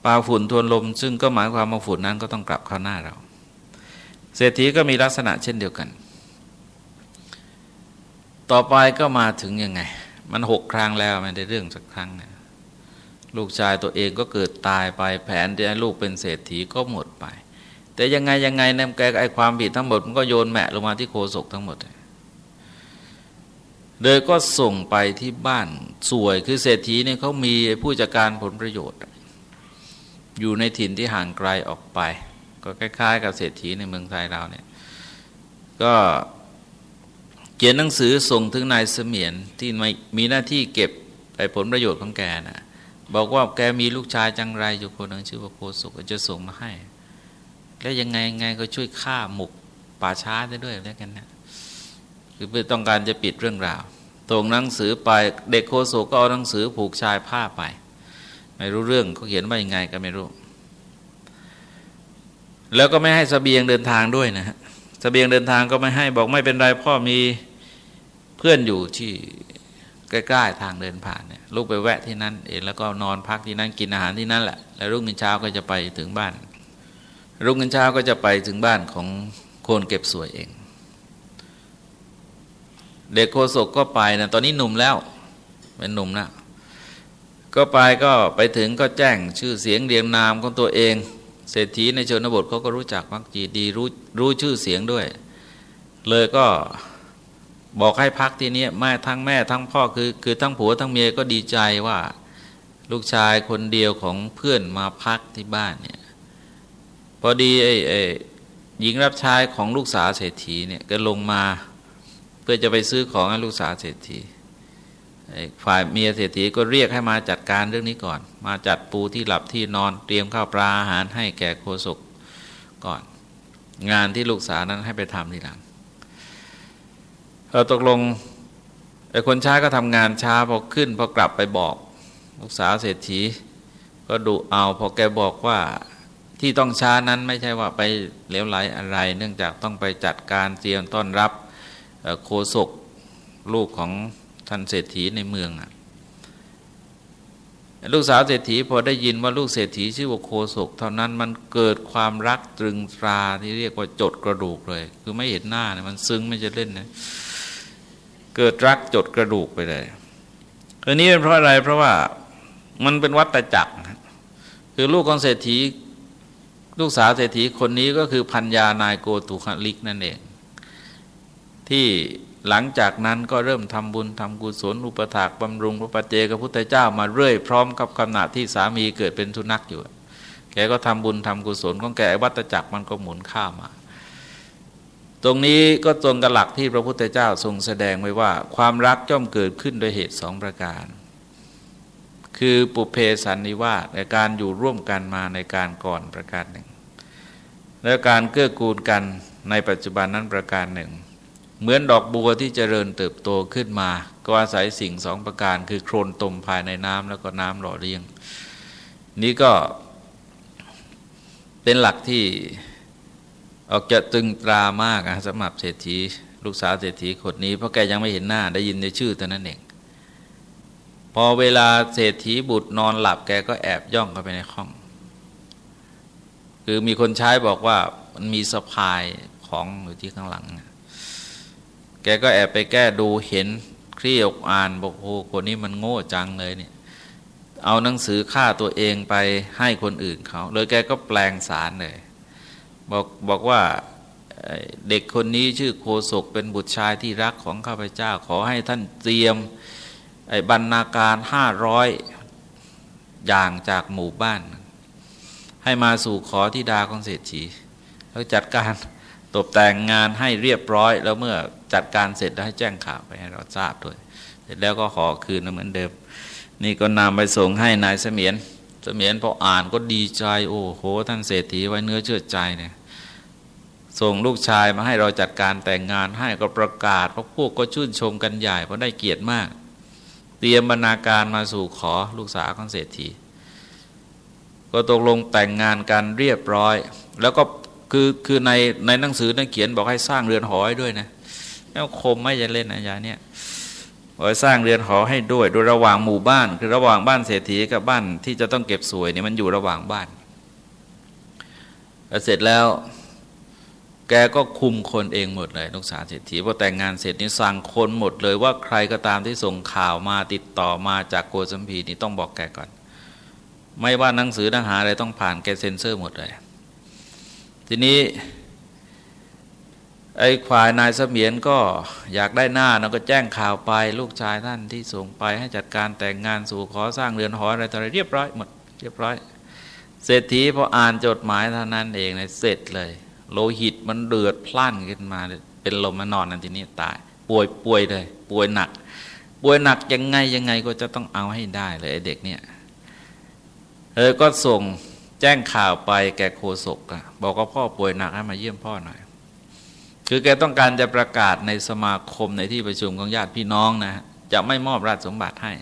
ปาฝุ่นทวนลม ซึ่งก็หมายความว่าฝุ่นนั้นก็ต้องกลับเข้าหน้าเรา เศรษฐีก็มีลักษณะเช่นเดียวกัน ต่อไปก็มาถึงยังไง มันหกครั้งแล้วไม่ได้เรื่องสักครั้งเนี่ยลูกชายตัวเองก็เกิดตายไปแผนที่ให้ลูกเป็นเศรษฐีก็หมดไป แต่ยังไงยังไงเนี่ยแกไอความผิดทั้งหมดมันก็โยนแมะลงมาที่โคศกทั้งหมดเลยก็ส่งไปที่บ้านสวยคือเศรษฐีเนี่ยเขามีผู้จัดการผลประโยชน์ อยู่ในถิ่นที่ห่างไกลออกไป ก็คล้ายๆ กับเศรษฐีในเมืองไทยเราเนี่ยก็เขียนหนังสือส่งถึงนายเสมียนที่มีหน้าที่เก็บไอ้ผลประโยชน์ของแกนะบอกว่าแกมีลูกชายจังไรอยู่คนหนึ่งชื่อว่าโคสุกจะส่งมาให้ แล้วยังไงไงก็ช่วยฆ่าหมกป่าช้าได้ด้วยแล้วกันนะคือเพื่อต้องการจะปิดเรื่องราวส่งหนังสือไปเด็กโคสุกก็เอาหนังสือผูกชายผ้าไป ไม่รู้เรื่องเขาเขียนว่ายังไงก็ไม่รู้ แล้วก็ไม่ให้สเสบียงเดินทางด้วยนะฮะสเสบียงเดินทางก็ไม่ให้บอกไม่เป็นไรพ่อมีเพื่อนอยู่ที่ใกล้ๆทางเดินผ่านเนี่ยลูกไปแวะที่นั่นเองแล้วก็นอนพักที่นั่นกินอาหารที่นั่นแหละแล้วรุ่งเช้าก็จะไปถึงบ้าน รุ่งเช้าก็จะไปถึงบ้านของคนเก็บสวยเอง เด็กโคศกก็ไปนะตอนนี้หนุ่มแล้วเป็นหนุ่มนะก็ไปก็ไปถึงก็แจ้งชื่อเสียงเรียงนามของตัวเอง เศรษฐีในชนบทเขาก็รู้จักมักจีดีรู้รู้ชื่อเสียงด้วย เลยก็บอกให้พักที่นี้แม่ทั้งแม่ทั้งพ่อคือคือทั้งผัวทั้งเมียก็ดีใจว่า ลูกชายคนเดียวของเพื่อนมาพักที่บ้านเนี่ย พอดีไอ้ไอ้หญิงรับใช้ของลูกสาวเศรษฐีเนี่ยก็ลงมาเพื่อจะไปซื้อของให้ลูกสาวเศรษฐีฝ่ายเมียเศรษฐีก็เรียกให้มาจัดการเรื่องนี้ก่อน มาจัดปูที่หลับที่นอนเตรียมข้าวปลาอาหารให้แก่โคศกก่อน งานที่ลูกสาวนั้นให้ไปทำทีหลังเราตกลงไอ้คนช้าก็ทำงานช้าพอขึ้นพอกลับไปบอก ลูกสาวเศรษฐี ก็ดูเอาพอแกบอกว่า ที่ต้องช้านั้นไม่ใช่ว่าไปเลวไหลอะไร เนื่องจากต้องไปจัดการเตรียมต้อนรับโคศกลูกของท่านเศรษฐีในเมืองลูกสาวเศรษฐีพอได้ยินว่าลูกเศรษฐีชื่อว่าโคศกเท่านั้นมันเกิดความรักตรึงตราที่เรียกว่าจดกระดูกเลย คือไม่เห็นหน้าเนี่ยมันซึ้งไม่จะเล่นนะเกิดรักจดกระดูกไปเลยอันนี้เป็นเพราะอะไรเพราะว่ามันเป็นวัตจักรคือลูกของเศรษฐี ลูกสาวเศรษฐีคนนี้ก็คือพัญญานายโกตุคลิกนั่นเอง ที่หลังจากนั้นก็เริ่มทำบุญทำกุศลอุปถากบำรุงพระปเจกับพุทธเจ้ามาเรื่อยพร้อมกับขณะที่สามีเกิดเป็นทุนักอยู่ แกก็ทำบุญทำกุศลของแกวัตจักรมันก็หมุนข้ามา ตรงนี้ก็ตรงกับหลักที่พระพุทธเจ้าทรงแสดงไว้ว่า ความรักย่อมเกิดขึ้นโดยเหตุสองประการ คือปุเพสันนิวาสในการอยู่ร่วมกันมาในการก่อนประการหนึ่ง และการเกื้อกูลกันในปัจจุบันนั้นประการหนึ่ง เหมือนดอกบัวที่เจริญเติบโตขึ้นมา ก็อาศัยสิ่งสองประการคือโครนตมภายในน้ำแล้วก็น้ำหล่อเลี้ยง นี้ก็เป็นหลักที่ออกจะตึงตรามากสำหรับเศรษฐีลูกสาวเศรษฐีคนนี้เพราะแกยังไม่เห็นหน้าได้ยินในชื่อแต่นั้นเอง พอเวลาเศรษฐีบุตรนอนหลับแกก็แอบย่องเข้าไปในห้อง คือมีคนใช้บอกว่ามันมีสะพายของอยู่ที่ข้างหลัง แกก็แอบไปแก้ดูเห็นเครียกอ่านบอกโอ้คนนี้มันโง่จังเลยเนี่ย เอาหนังสือฆ่าตัวเองไปให้คนอื่นเขา เลยแกก็แปลงสารเลย บอกบอกว่าเด็กคนนี้ชื่อโคศกเป็นบุตรชายที่รักของข้าพเจ้า ขอให้ท่านเตรียม บรรณาการห้าร้อยอย่างจากหมู่บ้าน ให้มาสู่ขอที่ดาของเศรษฐีแล้วจัดการตกแต่งงานให้เรียบร้อย แล้วเมื่อจัดการเสร็จแล้วให้แจ้งข่าวไปให้เราทราบด้วย เสร็จแล้วก็ขอคืนเหมือนเดิม นี่ก็นำไปส่งให้นายเสมียนเสมียนพออ่านก็ดีใจโอ้โห ท่านเศรษฐีไว้เนื้อเชื่อใจเนี่ยส่งลูกชายมาให้เราจัดการแต่งงานให้ก็ประกาศเพราะพวกก็ชื่นชมกันใหญ่เพราะได้เกียรติมาก เตรียมบรรณาการมาสู่ขอลูกสาวของเศรษฐี ก็ตกลงแต่งงานกันเรียบร้อย แล้วก็คือคือในในหนังสือนั่นเขียนบอกให้สร้างเรือนหอให้ด้วยนะแล้วคมไม่จะเล่นนะยาเนี่ยบอกสร้างเรือนหอให้ด้วย โดยระหว่างหมู่บ้าน คือระหว่างบ้านเศรษฐีกับบ้านที่จะต้องเก็บสวยเนี่ยมันอยู่ระหว่างบ้านเสร็จแล้ว กก็คุมคนเองหมดเลยลูกสาวเศรษฐีพอแต่งงานเสร็จนี่สั่งคนหมดเลยว่าใครก็ตามที่ส่งข่าวมาติดต่อมาจากโกสัมพีนี่ต้องบอกแกก่อน ไม่ว่าหนังสือหนังหาอะไรต้องผ่านแกเซ็นเซอร์หมดเลย ทีนี้ไอ้ฝ่ายนายเสมียนก็อยากได้หน้าเราก็แจ้งข่าวไปลูกชายท่านที่ส่งไปให้จัดการแต่งงานสู่ขอสร้างเรือนหออะไรต่ออะไรเรียบร้อยหมดเรียบร้อย เศรษฐีพออ่านจดหมายเท่านั้นเองเนยเสร็จเลย โลหิตมันเดือดพล่านขึ้นมา เป็นลมมานอนนันทีนี้ตาย ป่วยป่วยเลย ป่วยหนัก ป่วยหนักยังไงยังไงก็จะต้องเอาให้ได้เลยเด็กเนี่ยเออก็ส่งแจ้งข่าวไปแกโคศกอะบอกว่าพ่อป่วยหนักให้มาเยี่ยมพ่อหน่อย คือแกต้องการจะประกาศในสมาคมในที่ประชุมของญาติพี่น้องนะจะไม่มอบราชสมบัติให้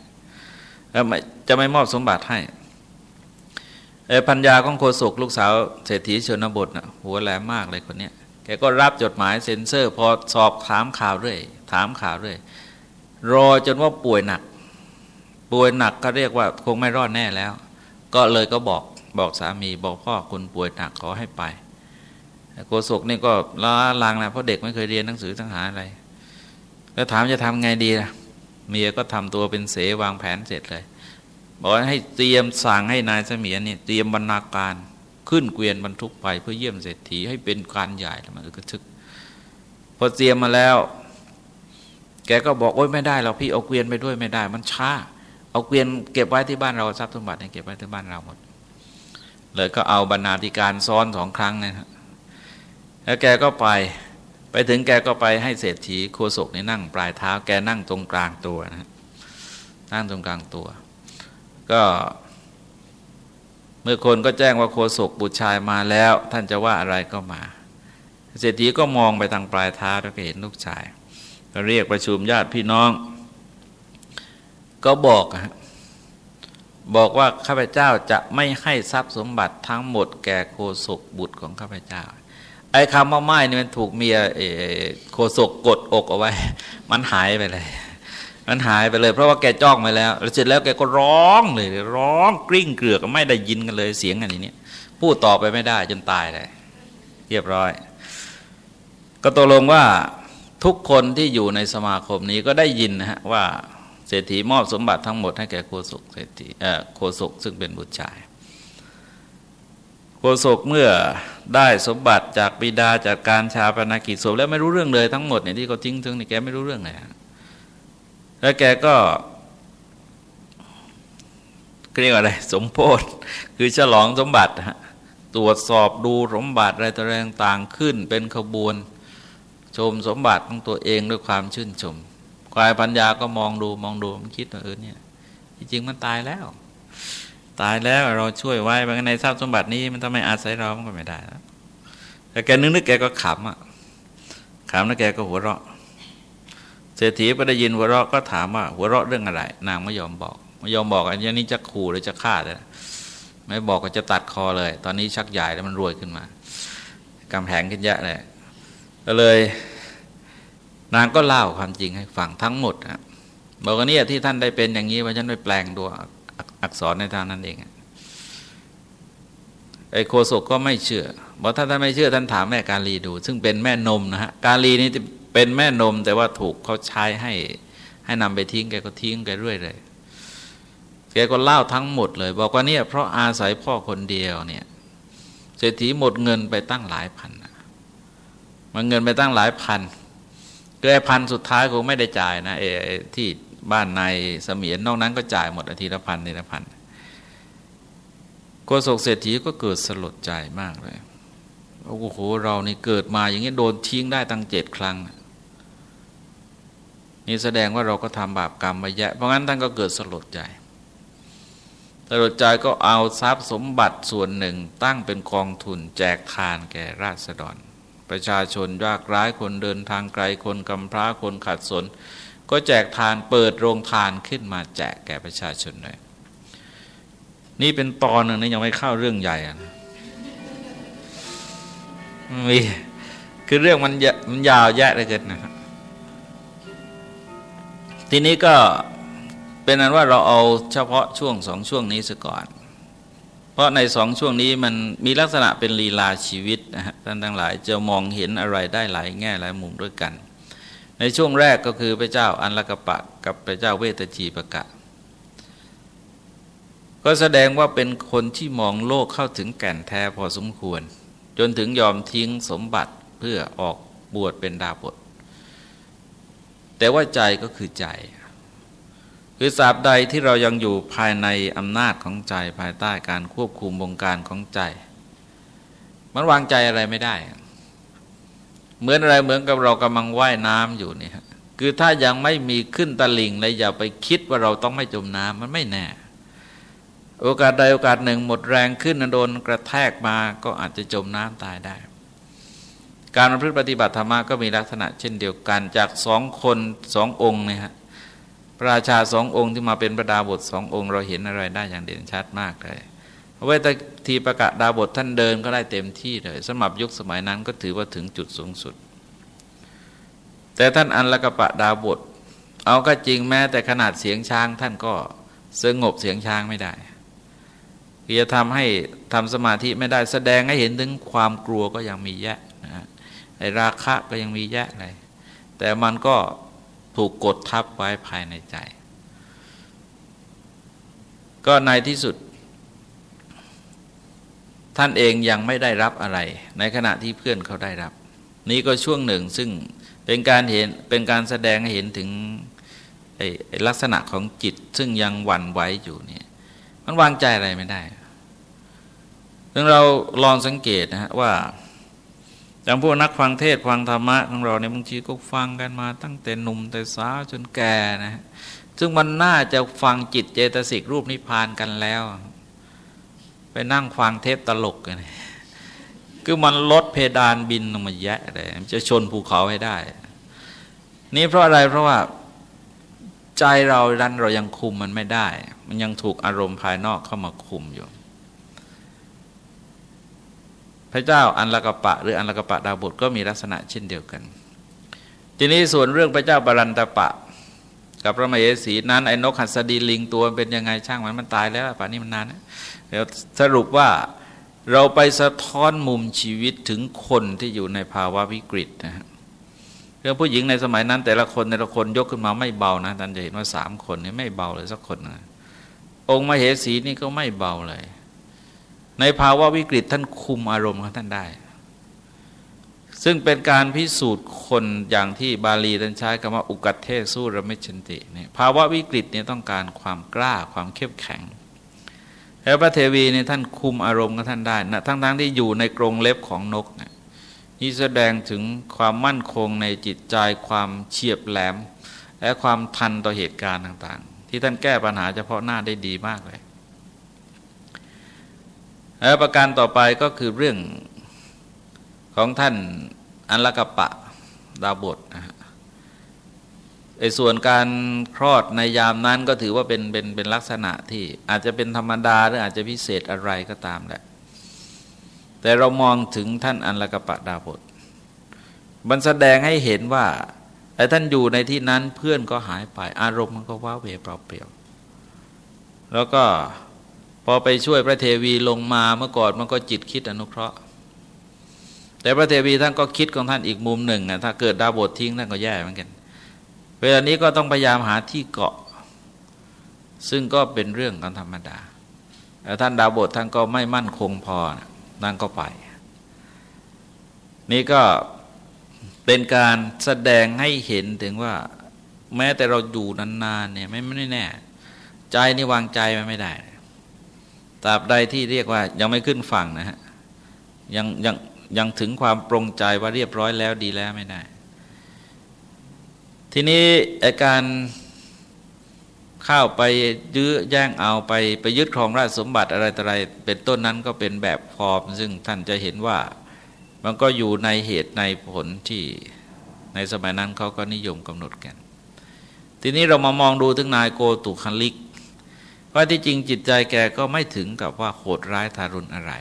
จะไม่มอบสมบัติให้ พัญญาของโคศกลูกสาวเศรษฐีชนบทนะหัวแหลมมากเลยคนนี้แกก็รับจดหมายเซ็นเซอร์ พอสอบถามข่าวเรื่อยถามข่าวเรื่อยรอจนว่าป่วยหนัก ป่วยหนักก็เรียกว่าคงไม่รอดแน่แล้ว ก็เลยก็บอกบอกสามีบอกพ่อคุณป่วยหนักขอให้ไปโกศกนี่ก็ล้าลางนะเพราะเด็กไม่เคยเรียนหนังสือทั้งหาอะไร แล้วถามจะทำไงดีล่ะเมียก็ทำตัวเป็นเสวางแผนเสร็จเลย บอกให้เตรียมสั่งให้นายเสมียนนี่ยเตรียมบรรณาการขึ้นเกวียนบรรทุกไปเพื่อเยี่ยมเศรษฐีให้เป็นการใหญ่แล้วมันก็ทึกพอเตรียมมาแล้ว แกก็บอกโอ้ยไม่ได้เราพี่เอาเกวียนไปด้วยไม่ได้ มันช้า เอาเกวียนเก็บไว้ที่บ้านเราทรัพย์สมบัติเนี่ยเก็บไว้ที่บ้านเราหมด เลยก็เอาบรรณาธิการซ้อนสองครั้งนะครแล้วแกก็ไปไปถึงแกก็ไปให้เศรษฐีโคศกนี่นั่งปลายเท้า แกนั่งตรงกลางตัวนะนั่งตรงกลางตัว ก็เมื่อคนก็แจ้งว่าโคศกบุตรชายมาแล้ว ท่านจะว่าอะไรก็มา เศรษฐีก็มองไปทางปลายเท้าแล้วก็เห็นลูกชาย ก็เรียกประชุมญาติพี่น้อง ก็บอกบอกว่าข้าพเจ้าจะไม่ให้ทรัพย์สมบัติทั้งหมดแก่โคศกบุตรของข้าพเจ้า ไอ้คำว่าไม่นี่มันถูกเมียโคศกกดอกเอาไว้ มันหายไปเลย มันหายไปเลย เพราะว่าแกจ้องไปแล้วเสร็จแล้วแกก็ร้องเลย ร้องกริ้งเกลือกไม่ได้ยินกันเลยเสียงอันนี้พูดต่อไปไม่ได้จนตายเลยเรียบร้อย ก็ตกลงว่าทุกคนที่อยู่ในสมาคมนี้ก็ได้ยินนะฮะว่าเศรษฐีมอบสมบัติทั้งหมดให้แก่โคศกเศรษฐีเอ่อโคศกซึ่งเป็นบุตรชายโคศกเมื่อได้สมบัติจากบิดาจากการชาปนากิจศพแล้วไม่รู้เรื่องเลยทั้งหมดเนี่ยที่เขาทิ้งถึงนี่แกไม่รู้เรื่องเลย แล้วแกก็เรียกอะไร สมโพธคือฉลองสมบัติฮะตรวจสอบดูสมบัติอะไรต่างต่างขึ้นเป็นขบวน ชมสมบัติของตัวเองด้วยความชื่นชมควายปัญญาก็มองดูมองดูมันคิดว่าเออเนี่ยจริงมันตายแล้ว ตายแล้วเราช่วยไว้บางในทรัพย์สมบัตินี้มันทำไมอาศัยเรามันก็ไม่ได้แล้วแต่แกนึกนึกแกก็ขำอะขำแล้วแกก็หัวเราะ ศรษฐีพอได้ยินหัวเราะก็ถามว่าหัวเราะเรื่องอะไร นางไม่ยอมบอกไม่ยอมบอกอันนี้จะขู่หรือจะฆ่าเลยไม่บอกก็จะตัดคอเลย ตอนนี้ชักใหญ่แล้วมันรวยขึ้นมากำแพงขึ้นเยอะเลยก็เลย นางก็เล่าความจริงให้ฟังทั้งหมดนะบอกว่านี่ที่ท่านได้เป็นอย่างนี้ว่าฉันไปแปลงตัวอักษรในทางนั้นเองไอ้โคศกก็ไม่เชื่อบอกถ้าท่านไม่เชื่อท่านถามแม่กาลีดู ซึ่งเป็นแม่นมนะฮะกาลีนี่ เป็นแม่นมแต่ว่าถูกเขาใช้ให้ให้นำไปทิ้งแกก็ทิ้งแกเรื่อยเลยแกก็เล่าทั้งหมดเลย บอกว่าเนี่ยเพราะอาศัยพ่อคนเดียวเนี่ยเศรษฐีหมดเงินไปตั้งหลายพันมันเงินไปตั้งหลายพันเก็ไอ้พันสุดท้ายคงไม่ได้จ่ายนะเอที่บ้านในเสมียนนอกนั้นก็จ่ายหมดอาทิตย์ละพันทีละพันโกศกเศรษฐีก็เกิดสลดใจมากเลยโอ้โหเรานี่เกิดมาอย่างนี้โดนทิ้งได้ตั้งเจ็ดครั้ง นี่แสดงว่าเราก็ทำบาปกรรมมาแยะ เพราะงั้นท่านก็เกิดสลดใจสลดใจก็เอาทรัพย์สมบัติส่วนหนึ่งตั้งเป็นกองทุนแจกทานแก่ราษฎร ประชาชนยากร้ายคนเดินทางไกลคนกำพร้าคนขัดสน ก็แจกทานเปิดโรงทานขึ้นมาแจกแก่ประชาชนเลยนี่เป็นตอนหนึ่งนี่ยังไม่เข้าเรื่องใหญ่อะมีคือเรื่องมันมันยาวแยะเลยเกินนะครับ ทีนี้ก็เป็นนั้นว่าเราเอาเฉพาะช่วงสองช่วงนี้ซะก่อน เพราะในสองช่วงนี้มันมีลักษณะเป็นลีลาชีวิตนะฮะท่านทั้งหลายจะมองเห็นอะไรได้หลายแง่หลายมุมด้วยกัน ในช่วงแรกก็คือพระเจ้าอันลกปะกับพระเจ้าเวทจีปะกะ ก็แสดงว่าเป็นคนที่มองโลกเข้าถึงแก่นแท้พอสมควร จนถึงยอมทิ้งสมบัติเพื่อออกบวชเป็นดาบท แต่ว่าใจก็คือใจ คือสาบใดที่เรายังอยู่ภายในอำนาจของใจภายใต้การควบคุมวงการของใจ มันวางใจอะไรไม่ได้ เหมือนอะไรเหมือนกับเรากำลังว่ายน้ำอยู่เนี่ยคือถ้ายังไม่มีขึ้นตะลิงเลยอย่าไปคิดว่าเราต้องไม่จมน้ำมันไม่แน่ โอกาสใดโอกาสหนึ่งหมดแรงขึ้นโดนกระแทกมาก็อาจจะจมน้ำตายได้ การประพฤติปฏิบัติธรรมะก็มีลักษณะเช่นเดียวกันจากสองคนสององค์เนี่ยฮะพระราชาสององค์ที่มาเป็นประดาบทสององค์ เราเห็นอะไรได้อย่างเด่นชัดมากเลยเวทีประกาศดาบทท่านเดินก็ได้เต็มที่เลยสมับยุคสมัยนั้นก็ถือว่าถึงจุดสูงสุด แต่ท่านอันละกะปะดาบท เอาก็จริงแม้แต่ขนาดเสียงช้างท่านก็สงบเสียงช้างไม่ได้จะทำให้ทำสมาธิไม่ได้แสดงให้เห็นถึงความกลัวก็ยังมีแยะ ไอ้ราคะก็ยังมีแยะเลย แต่มันก็ถูกกดทับไว้ภายในใจ ก็ในที่สุด ท่านเองยังไม่ได้รับอะไร ในขณะที่เพื่อนเขาได้รับ นี่ก็ช่วงหนึ่งซึ่งเป็นการเห็นเป็นการแสดงให้เห็นถึงลักษณะของจิตซึ่งยังหวั่นไหวอยู่เนี่ยมันวางใจอะไรไม่ได้ซึ่งเราลองสังเกตนะฮะว่า อย่างพวกนักฟังเทศฟังธรรมะของเราเนี่ยบางทีก็ฟังกันมาตั้งแต่หนุ่มแต่สาวจนแก่นะฮะซึ่งมันน่าจะฟังจิตเจตสิกรูปนิพพานกันแล้ว ไปนั่งฟังเทศตลกกันคือมันลดเพดานบินลงมาแยะเลยจะชนภูเขาให้ได้ นี่เพราะอะไรเพราะว่าใจเราดันเรายังคุมมันไม่ได้ มันยังถูกอารมณ์ภายนอกเข้ามาคุมอยู่ พระเจ้าอันลกปะ หรืออันลกปะดาบทก็มีลักษณะเช่นเดียวกัน ทีนี้ส่วนเรื่องพระเจ้าบารันตปะ กับพระมเหสีนั้นไอ้นกหัสดีลิงตัวเป็นยังไงช่างมันมันตายแล้วป่านนี้มันนานนะเดี๋ยวสรุปว่าเราไปสะท้อนมุมชีวิตถึงคนที่อยู่ในภาวะวิกฤตนะฮะเรื่องผู้หญิงในสมัยนั้น แต่ละคนแต่ละคนยกขึ้นมาไม่เบานะท่านจะเห็นว่าสามคนนี้ไม่เบาเลยสักคนนะองค์มเหสีนี่ก็ไม่เบาเลย ในภาวะวิกฤตท่านคุมอารมณ์ของท่านได้ ซึ่งเป็นการพิสูจน์คนอย่างที่บาลีท่านใช้คำว่าอุกฺกฏฺเฐ สูรมิจฺฉนฺติเนี่ยภาวะวิกฤตเนี่ยต้องการความกล้าความเข้มแข็งแล้วพระเทวีเนี่ยท่านคุมอารมณ์ของท่านได้นะทั้งๆทที่อยู่ในกรงเล็บของนกนะนี่แสดงถึงความมั่นคงในจิตใจความเฉียบแหลม และความทันต่อเหตุการณ์ต่างๆ ที่ท่านแก้ปัญหาเฉพาะหน้าได้ดีมากเลย แล้วประการต่อไปก็คือเรื่องของท่านอันลกะปะดาบทนะฮะไอ้ส่วนการคลอดในยามนั้นก็ถือว่าเป็นเป็นเป็นลักษณะที่อาจจะเป็นธรรมดาหรืออาจจะพิเศษอะไรก็ตามแหละ แต่เรามองถึงท่านอันลกปะดาบทมันแสดงให้เห็นว่าไอ้ท่านอยู่ในที่นั้นเพื่อนก็หายไปอารมณ์มันก็ว้าเวเปล่าเปลี่ยว แล้วก็ พอไปช่วยพระเทวีลงมาเมื่อก่อนมันก็จิตคิดอนุเคราะห์ แต่พระเทวีท่านก็คิดของท่านอีกมุมหนึ่งอะถ้าเกิดดาบททิ้งท่านก็แย่เหมือนกัน เวลานี้ก็ต้องพยายามหาที่เกาะ ซึ่งก็เป็นเรื่องกันธรรมดาแต่ท่านดาวบทท่านก็ไม่มั่นคงพอนั่นก็ไป นี่ก็เป็นการแสดงให้เห็นถึงว่า แม้แต่เราอยู่นานๆเนี่ยไม่ไม่แน่ ใจนี่วางใจมันไม่ได้ ตราบใดที่เรียกว่ายังไม่ขึ้นฝั่งนะฮะยังยังยังถึงความปรงใจว่าเรียบร้อยแล้วดีแล้วไม่ได้ ทีนี้อาการเข้าไปยื้อแย่งเอาไปไปยึดครองราชสมบัติอะไรต่ออะไร เป็นต้นนั้นก็เป็นแบบฟอร์ม ซึ่งท่านจะเห็นว่ามันก็อยู่ในเหตุในผลที่ในสมัยนั้นเขาก็นิยมกำหนดกัน ทีนี้เรามามองดูถึงนายโกตุคันลิก ว่าที่จริงจิตใจแกก็ไม่ถึงกับว่าโหดร้ายทารุณอะไร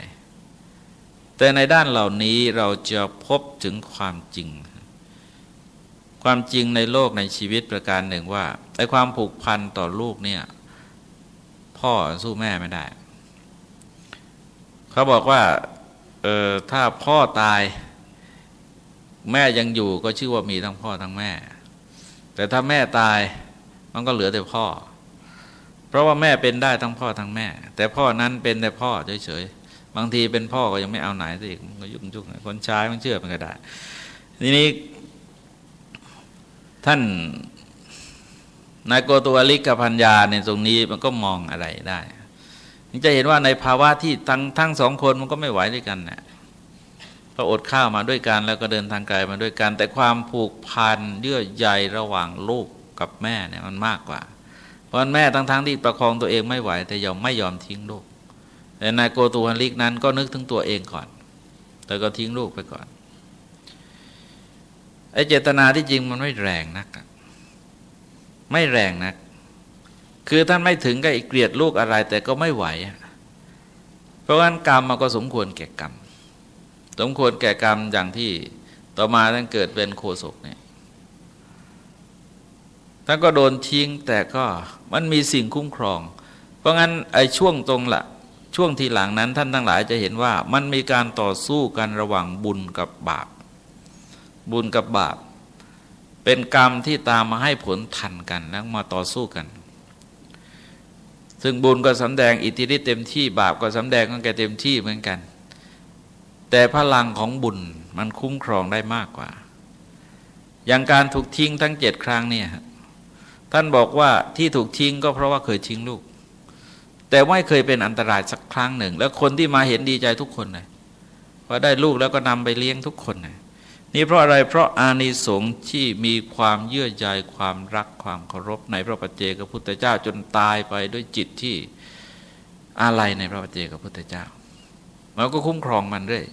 แต่ในด้านเหล่านี้เราจะพบถึงความจริง ความจริงในโลกในชีวิตประการหนึ่งว่าไอ้ความผูกพันต่อลูกเนี่ยพ่อสู้แม่ไม่ได้ เขาบอกว่าเออถ้าพ่อตายแม่ยังอยู่ก็ชื่อว่ามีทั้งพ่อทั้งแม่ แต่ถ้าแม่ตายมันก็เหลือแต่พ่อ เพราะว่าแม่เป็นได้ทั้งพ่อทั้งแม่ แต่พ่อนั้นเป็นแต่พ่อเฉยๆบางทีเป็นพ่อก็ยังไม่เอาไหนสิมันก็ยุ่งยุ่งคนชายมันเชื่อมันก็ได้ทีนี้ท่านนายโกตุวลิกกับพัญญาในตรงนี้มันก็มองอะไรได้จะเห็นว่าในภาวะที่ทั้งทั้งสองคนมันก็ไม่ไหวด้วยกันเนะ่ยพออดข้าวมาด้วยกันแล้วก็เดินทางไกลมาด้วยกัน แต่ความผูกพันเยื่อใยระหว่างลูกกับแม่เนี่ยมันมากกว่า เพราะแม่ทั้งๆทที่ประคองตัวเองไม่ไหว แต่ยอมไม่ยอมทิ้งลูก แต่นายโกตุวลิกนั้นก็นึกถึงตัวเองก่อน แต่ก็ทิ้งลูกไปก่อนไอ้เจตนาที่จริงมันไม่แรงนัก ไม่แรงนัก คือท่านไม่ถึงกับเกลียดลูกอะไร แต่ก็ไม่ไหว เพราะงั้นกรรมมันก็สมควรแก่กรรม สมควรแก่กรรมอย่างที่ต่อมาท่านเกิดเป็นโคศกเนี่ย ท่านก็โดนทิ้งแต่ก็มันมีสิ่งคุ้มครอง เพราะงั้นไอ้ช่วงตรงละช่วงทีหลังนั้นท่านทั้งหลายจะเห็นว่ามันมีการต่อสู้กันระหว่างบุญกับบาป บุญกับบาป เป็นกรรมที่ตามมาให้ผลทันกันแล้วมาต่อสู้กัน ซึ่งบุญก็สำแดงอิทธิฤทธิ์เต็มที่บาปก็สำแดงของแกเต็มที่เหมือนกัน แต่พลังของบุญมันคุ้มครองได้มากกว่า อย่างการถูกทิ้งทั้งเจ็ดครั้งเนี่ย ท่านบอกว่าที่ถูกทิ้งก็เพราะว่าเคยทิ้งลูก แต่ไม่เคยเป็นอันตรายสักครั้งหนึ่ง แล้วคนที่มาเห็นดีใจทุกคนเลยพอได้ลูกแล้วก็นำไปเลี้ยงทุกคนเลยนี่เพราะอะไรเพราะอานิสงส์ที่มีความเยื่อใยความรักความเคารพในพระปัจเจกพุทธเจ้าจนตายไปด้วยจิตที่อะไรในพระปัจเจกพุทธเจ้ามันก็คุ้มครองมันเรื่อย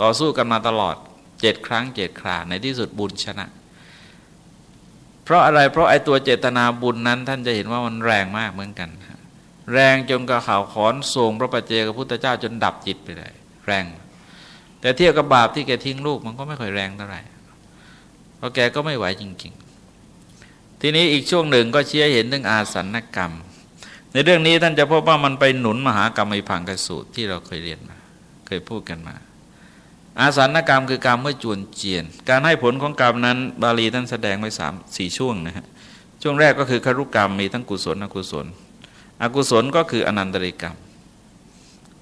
ต่อสู้กันมาตลอดเจ็ดครั้งเจ็ดคราในที่สุดบุญชนะ ราะอะไรเพราะไอ้ตัวเจตนาบุญนั้น ท่านจะเห็นว่ามันแรงมากเหมือนกัน แรงจนกระข่าวขอนส่งพระปัจเจกพุทธเจ้าจนดับจิตไปเลย แรง แต่เทียบกับบาปที่แกทิ้งลูกมันก็ไม่ค่อยแรงเท่าไหร่เพราะแกก็ไม่ไหวจริง ๆ ทีนี้อีกช่วงหนึ่งก็เชี้เห็นเรื่องอาสันกรรม ในเรื่องนี้ท่านจะพบว่ามันไปหนุนมหากรรมอิพังกสูตรที่เราเคยเรียนมา เคยพูดกันมา อาสันกรรมคือกรรมเมื่อจวนเจียน การให้ผลของกรรมนั้น บาลีท่านแสดงไว้สามสี่ช่วงนะฮะช่วงแรกก็คือคารุกรรมมีทั้งกุศลอกุศล อกุศลก็คืออนันตริกรรม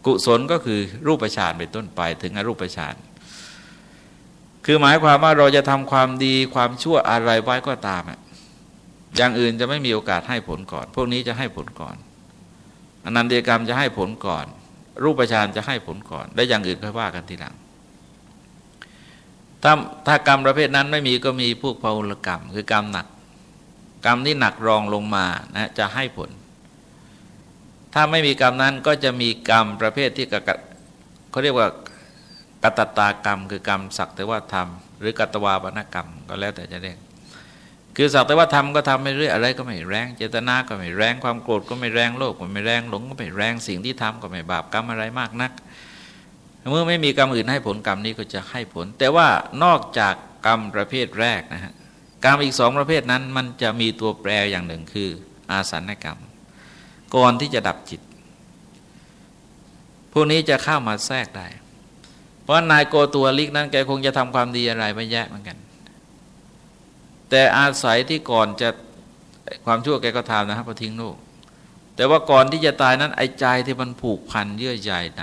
กุศลก็คือรูปฌานเป็นต้นไปถึงอรูปฌานคือหมายความว่าเราจะทำความดีความชั่วอะไรไว้ก็ตามอย่างอื่นจะไม่มีโอกาสให้ผลก่อน พวกนี้จะให้ผลก่อนอนันตกรรมจะให้ผลก่อน รูปฌานจะให้ผลก่อน และอย่างอื่นค่อยว่ากันทีหลัง ถ้าถ้ากรรมประเภทนั้นไม่มีก็มีพวกภาวลกรรม คือกรรมหนัก กรรมที่หนักรองลงมานะจะให้ผล ถ้าไม่มีกรรมนั้นก็จะมีกรรมประเภทที่เขาเรียกว่ากัตตากรรม คือกรรมสักแต่ว่าทำหรือกัตวาปนกรรมก็แล้วแต่จะเรียกคือสักแต่ว่าทำก็ทำไม่เรื่อยอะไรก็ไม่แรง เจตนาก็ไม่แรงความโกรธก็ไม่แรงโลภก็ไม่แรงหลงก็ไม่แรงสิ่งที่ทำก็ไม่บาปกรรมอะไรมากนัก เมื่อไม่มีกรรมอื่นให้ผลกรรมนี้ก็จะให้ผล แต่ว่านอกจากกรรมประเภทแรกนะฮะกรรมอีกสองประเภทนั้น มันจะมีตัวแปรอย่างหนึ่งคือ อาสันกรรม ก่อนที่จะดับจิต พวกนี้จะเข้ามาแทรกได้ เพราะนายโกตัวลิกนั้นแกคงจะทำความดีอะไรไม่แยะเหมือนกัน แต่อาศัยที่ก่อนจะความชั่วแกก็ทำนะครับพอทิ้งลูกแต่ว่าก่อนที่จะตายนั้นไอ้ใจที่มันผูกพันเยื่อใยใน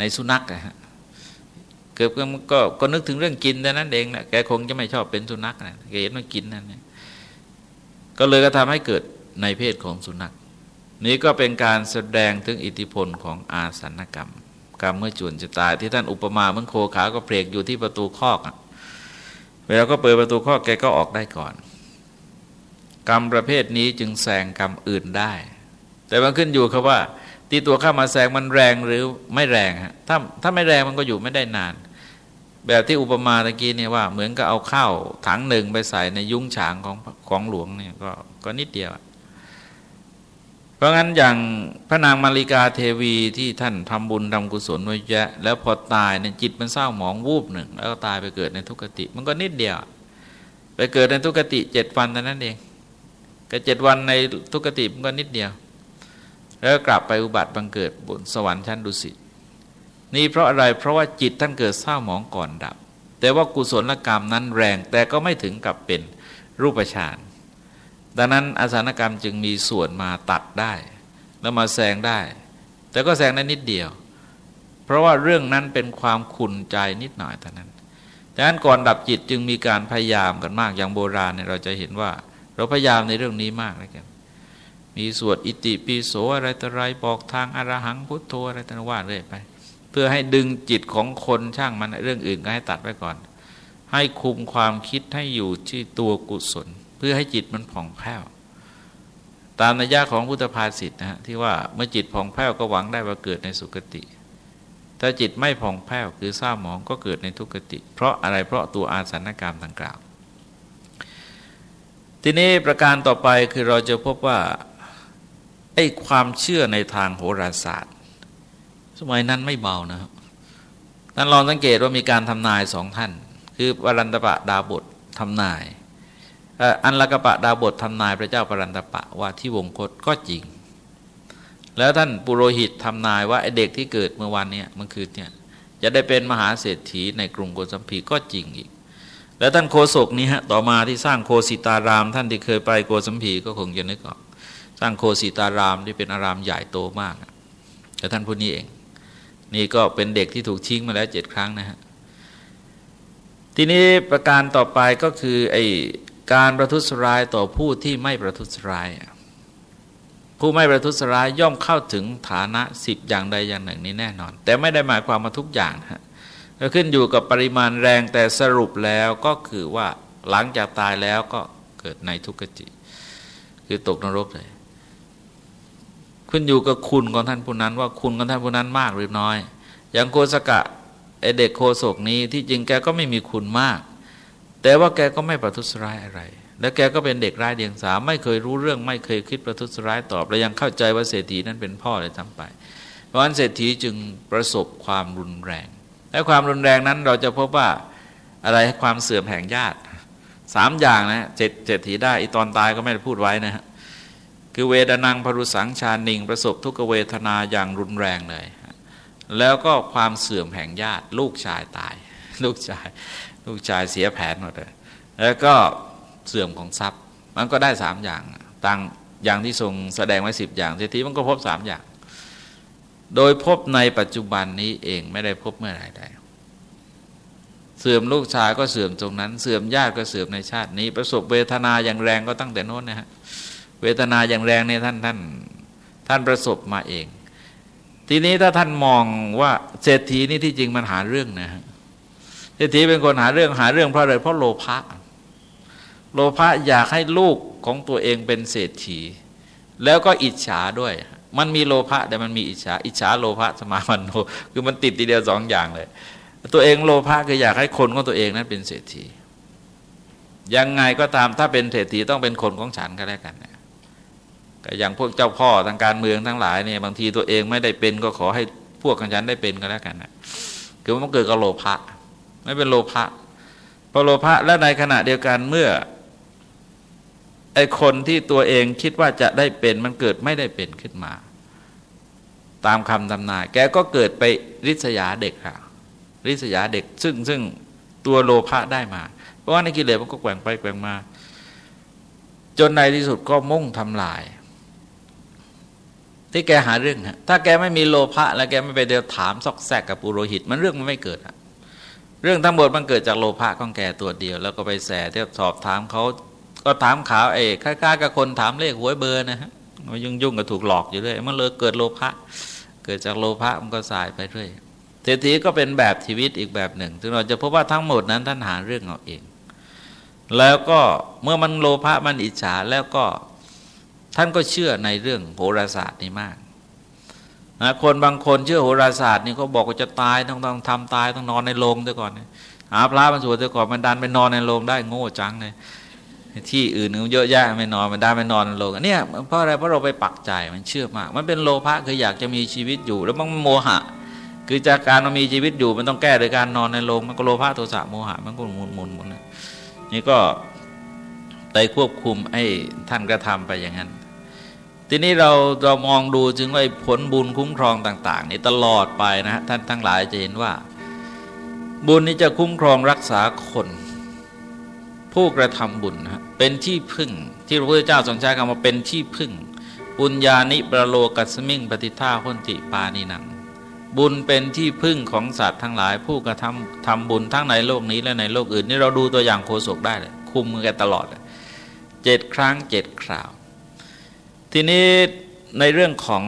ในสุนัขนะฮะเกิดก็ก็นึกถึงเรื่องกินแต่นั้นเองนะแกคงจะไม่ชอบเป็นสุนัขนะแกเห็นมันกินนั่นเนี่ยก็เลยก็ทำให้เกิดในเพศของสุนัข นี้ก็เป็นการแสดงถึงอิทธิพลของอาสันกรรม กรรมเมื่อจวนจะตายที่ท่านอุปมาเหมือนโคขาก็เพลกอยู่ที่ประตูคอกเวลาก็เปิดประตูคอกแกก็ออกได้ก่อน กรรมประเภทนี้จึงแซงกรรมอื่นได้ แต่มันขึ้นอยู่ครับว่า ตีตัวเข้ามาแซงมันแรงหรือไม่แรงฮะถ้าถ้าไม่แรงมันก็อยู่ไม่ได้นาน แบบที่อุปมาตะกี้เนี่ยว่า เหมือนกับเอาข้าวถังหนึ่งไปใส่ในยุ้งฉางของของหลวงเนี่ยก็ก็นิดเดียวเพราะงั้นอย่างพระนางมาริกาเทวีที่ท่านทำบุญทำกุศลไว้เยอะแล้วพอตายในจิตมันเศร้าหมองวูบหนึ่ง แล้วก็ตายไปเกิดในทุกติ มันก็นิดเดียว ไปเกิดในทุกติเจ็ดวันแต่นั้นเองก็เจ็ดวันในทุกติมันก็นิดเดียว แล้วกลับไปอุบัติบังเกิดบนสวรรค์ชั้นดุสิตนี่เพราะอะไรเพราะว่าจิตท่านเกิดเศร้าหมองก่อนดับ แต่ว่ากุศลกรรมนั้นแรงแต่ก็ไม่ถึงกับเป็นรูปฌานดังนั้นอาสานกรรมจึงมีส่วนมาตัดได้ แล้วมาแซงได้ แต่ก็แซงได้นิดเดียว เพราะว่าเรื่องนั้นเป็นความขุนใจนิดหน่อยเท่านั้นดังนั้นก่อนดับจิตจึงมีการพยายามกันมากอย่างโบราณเนี่ยเราจะเห็นว่า เราพยายามในเรื่องนี้มากนะกัน มีสวดอิติปิโสอะไรต่ออะไรบอกทางอรหังพุทโธอะไรต่างว่าเรื่อยไป เพื่อให้ดึงจิตของคนช่างมันเรื่องอื่นก็ให้ตัดไว้ก่อน ให้คุมความคิดให้อยู่ที่ตัวกุศล เพื่อให้จิตมันผ่องแผ้วตามนัยยะของพุทธภาษิตนะฮะที่ว่าเมื่อจิตผ่องแผ้วก็หวังได้ว่าเกิดในสุคติ ถ้าจิตไม่ผ่องแผ้วคือเศร้าหมองก็เกิดในทุกติ เพราะอะไรเพราะตัวอาสันกรรมดังกล่าว ทีนี้ประการต่อไปคือเราจะพบว่า อ้ความเชื่อในทางโหราศาสตร์ สมัยนั้นไม่เบานะครับท่านลองสังเกตว่ามีการทำนายสองท่าน คือวรันตปะดาบททำนายอันละกปะดาบททำนายพระเจ้าปรันตปะว่าที่วงคตก็จริง แล้วท่านปุโรหิตทำนายว่าไอเด็กที่เกิดเมื่อวันนี้มันคือเนี่ยจะได้เป็นมหาเศรษฐีในกรุงโกสัมพีก็จริงอีก แล้วท่านโคศกนี้ฮะต่อมาที่สร้างโคสิตาราม ท่านที่เคยไปโกสัมพีก็คงจะนึกออก สร้างโคสิตารามที่เป็นอารามใหญ่โตมากแต่ท่านผู้นี้เอง นี่ก็เป็นเด็กที่ถูกทิ้งมาแล้วเจ็ดครั้งนะฮะทีนี้ประการต่อไปก็คือไอการประทุษร้ายต่อผู้ที่ไม่ประทุษร้าย ผู้ไม่ประทุษร้ายย่อมเข้าถึงฐานะสิบอย่างใดอย่างหนึ่งนี้แน่นอน แต่ไม่ได้หมายความมาทุกอย่างนะก็ขึ้นอยู่กับปริมาณแรงแต่สรุปแล้วก็คือว่าหลังจากตายแล้วก็เกิดในทุกขจิ คือตกนรกเลย ขึ้นอยู่กับคุณของท่านผู้นั้น ว่าคุณของท่านผู้นั้นมากหรือน้อย อย่างโคสกะไอเด็กโคศกนี้ที่จริงแกก็ไม่มีคุณมาก แต่ว่าแกก็ไม่ประทุษร้ายอะไร และแกก็เป็นเด็กร้ายเดียงสาไม่เคยรู้เรื่องไม่เคยคิดประทุษร้ายตอบและยังเข้าใจว่าเศรษฐีนั้นเป็นพ่อเลยทั้งไป เพราะฉะนั้นเศรษฐีจึงประสบความรุนแรง และความรุนแรงนั้นเราจะพบว่าอะไรความเสื่อมแห่งญาติสามอย่างนะเศรษฐีได้อีตอนตายก็ไม่ได้พูดไว้นะฮะ คือเวดนังพรุสังชานิง ประสบทุกเวทนาอย่างรุนแรงเลย แล้วก็ความเสื่อมแห่งญาติ ลูกชายตาย ลูกชาย ลูกชายเสียแผนหมดเลย แล้วก็เสื่อมของทรัพย์ มันก็ได้สามอย่างต่างอย่างที่ทรงแสดงไว้สิบอย่างเศรษฐีมันก็พบสามอย่าง โดยพบในปัจจุบันนี้เองไม่ได้พบเมื่อไรใดเสื่อมลูกชายก็เสื่อมตรงนั้น เสื่อมญาติก็เสื่อมในชาตินี้ ประสบเวทนาอย่างแรงก็ตั้งแต่โน้นนะฮะ เวทนาอย่างแรงเนี่ยท่านท่านท่านประสบมาเอง ทีนี้ถ้าท่านมองว่าเศรษฐีนี่ที่จริงมันหาเรื่องนะเศรษฐีเป็นคนหาเรื่องหาเรื่องเพราะอะไรเพราะโลภะโลภะอยากให้ลูกของตัวเองเป็นเศรษฐี แล้วก็อิจฉาด้วย มันมีโลภะแต่มันมีอิจฉา อิจฉาโลภะสมามันโนคือมันติดทีเดียวสองอย่างเลย ตัวเองโลภะคืออยากให้คนของตัวเองนั้นเป็นเศรษฐียังไงก็ตามถ้าเป็นเศรษฐีต้องเป็นคนของฉันก็แล้วกันนะก็ อย่างพวกเจ้าพ่อทางการเมืองทั้งหลายเนี่ยบางทีตัวเองไม่ได้เป็นก็ขอให้พวกของฉันได้เป็นก็แล้วกันนะคือมันเกิดกับโลภะไม่เป็นโลภะพอโลภะและในขณะเดียวกันเมื่อไอคนที่ตัวเองคิดว่าจะได้เป็นมันเกิดไม่ได้เป็นขึ้นมา ตามคำทำนาย แกก็เกิดไปริษยาเด็กค่ะริษยาเด็ก ซึ่งซึ่งตัวโลภะได้มา เพราะว่าในกิเลสมันก็แกว่งไปแกว่งมา จนในที่สุดก็มุ่งทำลาย ที่แกหาเรื่องฮะถ้าแกไม่มีโลภะแล้วแกไม่ไปเดียวถามซอกแซกกับปุโรหิต มันเรื่องมันไม่เกิดอะเรื่องทั้งหมดมันเกิดจากโลภะของแกตัวเดียว แล้วก็ไปแสเที่ยวสอบถามเขาก็ถามข่าวเอกคล้ายๆกับคนถามเลขหวยเบอร์นะฮะมันยุ่งยุ่งกับถูกหลอกอยู่เลยมันเลยเกิดโลภะเกิดจากโลภะมันก็สายไปเรื่อยเศรษฐีก็เป็นแบบชีวิตอีกแบบหนึ่งซึ่งเราจะพบว่าทั้งหมดนั้นท่านหาเรื่องเอาเอง แล้วก็เมื่อมันโลภะมันอิจฉาแล้วก็ ท่านก็เชื่อในเรื่องโหราศาสตร์นี่มากนะคนบางคนเชื่อโหราศาสตร์นี่เขาบอกว่าจะตายต้องต้องทำตายต้องนอนในโรงด้วยก่อนหาพระมันสวดด้วยก่อนมันดันไปนอนในโรงได้โง่จังเลยที่อื่นเยอะแยะไม่นอนมันได้ไม่นอนในโรงเนี่ยเพราะอะไรเพราะเราไปปักใจมันเชื่อมาก มันเป็นโลภะคืออยากจะมีชีวิตอยู่ แล้วมันโมหะ คือจากการมันมีชีวิตอยู่มันต้องแก้โดยการนอนในโรงมันก็โลภะโทสะโมหะมันก็หมุนหมุนหมุนนี่ก็ไ้ควบคุมให้ท่านกระทำไปอย่างนั้น ทีนี้เราเรามองดูจึงว่าผลบุญคุ้มครองต่างๆนี่ตลอดไปนะฮะท่านทั้งหลายจะเห็นว่า บุญนี้จะคุ้มครองรักษาคน ผู้กระทำบุญนะเป็นที่พึ่ง ที่พระพุทธเจ้าทรงใช้คำว่าเป็นที่พึ่ง บุญญาณิประโลกัสมิงปฏิท่าคนติปานินัง บุญเป็นที่พึ่งของสัตว์ทั้งหลาย ผู้กระทำทำบุญทั้งในโลกนี้และในโลกอื่นนี่เราดูตัวอย่างโคศกได้เลยคุมมือกันตลอดเลยเจ็ดครั้งเจ็ดคราว ทีนี้ในเรื่องของ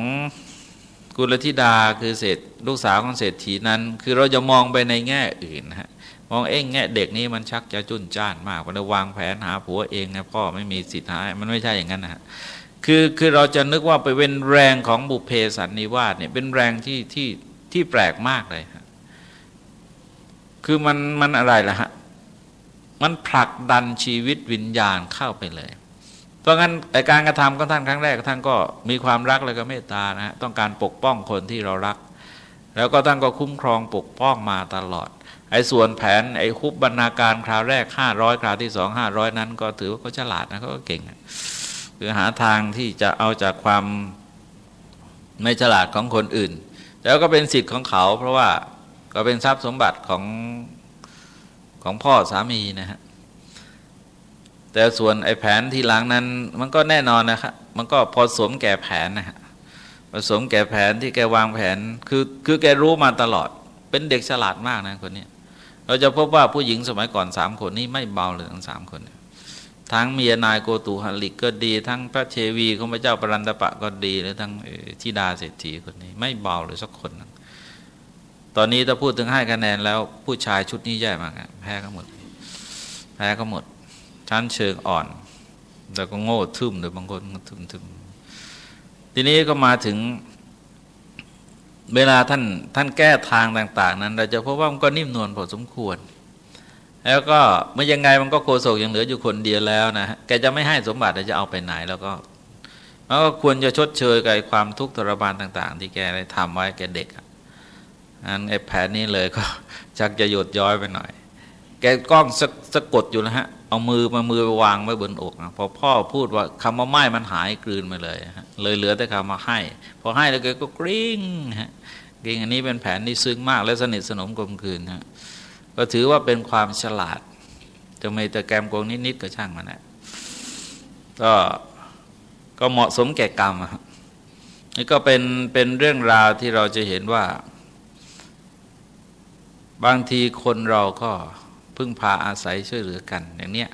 กุลธิดาคือเศรษลูกสาวของเศรษฐีนั้น คือเราจะมองไปในแง่อื่นนะฮะมองเองแง่เด็กนี้มันชักจะจุนจ้านมากมันวางแผนหาผัวเองนะพ่อไม่มีสิทธิ์หามันไม่ใช่อย่างนั้นนะฮะคือคือเราจะนึกว่าไปเป็นแรงของบุพเพสันนิวาสเนี่ยเป็นแรงที่ที่ที่แปลกมากเลยฮะคือมันมันอะไรล่ะฮะมันผลักดันชีวิตวิญญาณเข้าไปเลย เพราะงั้นการกระทำของท่านครั้งแรกท่านก็มีความรักแล้วก็เมตตานะฮะต้องการปกป้องคนที่เรารัก แล้วก็ท่านก็คุ้มครองปกป้องมาตลอดไอ้ส่วนแผนไอ้คุบบรรณาการคราวแรกห้าร้อยคราวที่สองห้าร้อยนั้น ก็ถือว่าเขาฉลาดนะเขาก็เก่งคือหาทางที่จะเอาจากความไม่ฉลาดของคนอื่น แล้วก็เป็นสิทธิ์ของเขา เพราะว่าก็เป็นทรัพย์สมบัติของของพ่อสามีนะฮะ แต่ส่วนไอ้แผนที่หลังนั้น มันก็แน่นอนนะครับมันก็พอสมแก่แผนนะฮะผสมแก่แผนที่แกวางแผนคือคือแกรู้มาตลอด เป็นเด็กฉลาดมากนะคนนี้เราจะพบว่าผู้หญิงสมัยก่อนสามคนนี้ไม่เบาเลยทั้งสามคน ทั้งเมียนายโกตุหลิกก็ดี ทั้งพระเชวีของพระเจ้าปรันตปะก็ดีแล้วทั้งทิดาเศรษฐีคนนี้ ไม่เบาเลยสักคน ตอนนี้ถ้าพูดถึงให้คะแนนแล้วผู้ชายชุดนี้แย่มากแพ้ก็หมด แพ้ก็หมด ชั้นเชิงอ่อนแต่ก็โง่ทึมเลยบางคนทึมทึมทีนี้ก็มาถึงเวลาท่านท่านแก้ทางต่าง ๆ นั้น เราจะพบว่ามันก็นิ่มนวลพอสมควร แล้วก็เมื่อยังไงมันก็โกโศกยังเหลืออยู่คนเดียวแล้วนะแกจะไม่ให้สมบัติจะเอาไปไหนแล้วก็แล้วก็ควรจะชดเชยกับความทุกข์ทรมานต่าง ๆ ที่แกได้ทำไว้แกเด็กอันไอ้แผนนี้เลยก็ชักจะหยดย้อยไปหน่อย แกกล้องสะกดอยู่แล้วฮะ เอามือมามือไปวางไว้บนอกนะพอพ่อพูดว่าคำว่าไม่มันหายกลืนไปเลยฮะเลยเหลือแต่คำมาให้ พอให้แล้วแกก็กริ้งฮะกริ้งอันนี้เป็นแผนที่ซึ้งมากและสนิทสนมกลมกลืนฮะก็ถือว่าเป็นความฉลาดจะไม่แต่แกมโกงนิดๆก็ช่างมันนะก็ก็เหมาะสมแก่กรรมนี่ก็เป็นเป็นเรื่องราวที่เราจะเห็นว่า บางทีคนเราก็ พึ่งพาอาศัยช่วยเหลือกันอย่างเนี้ย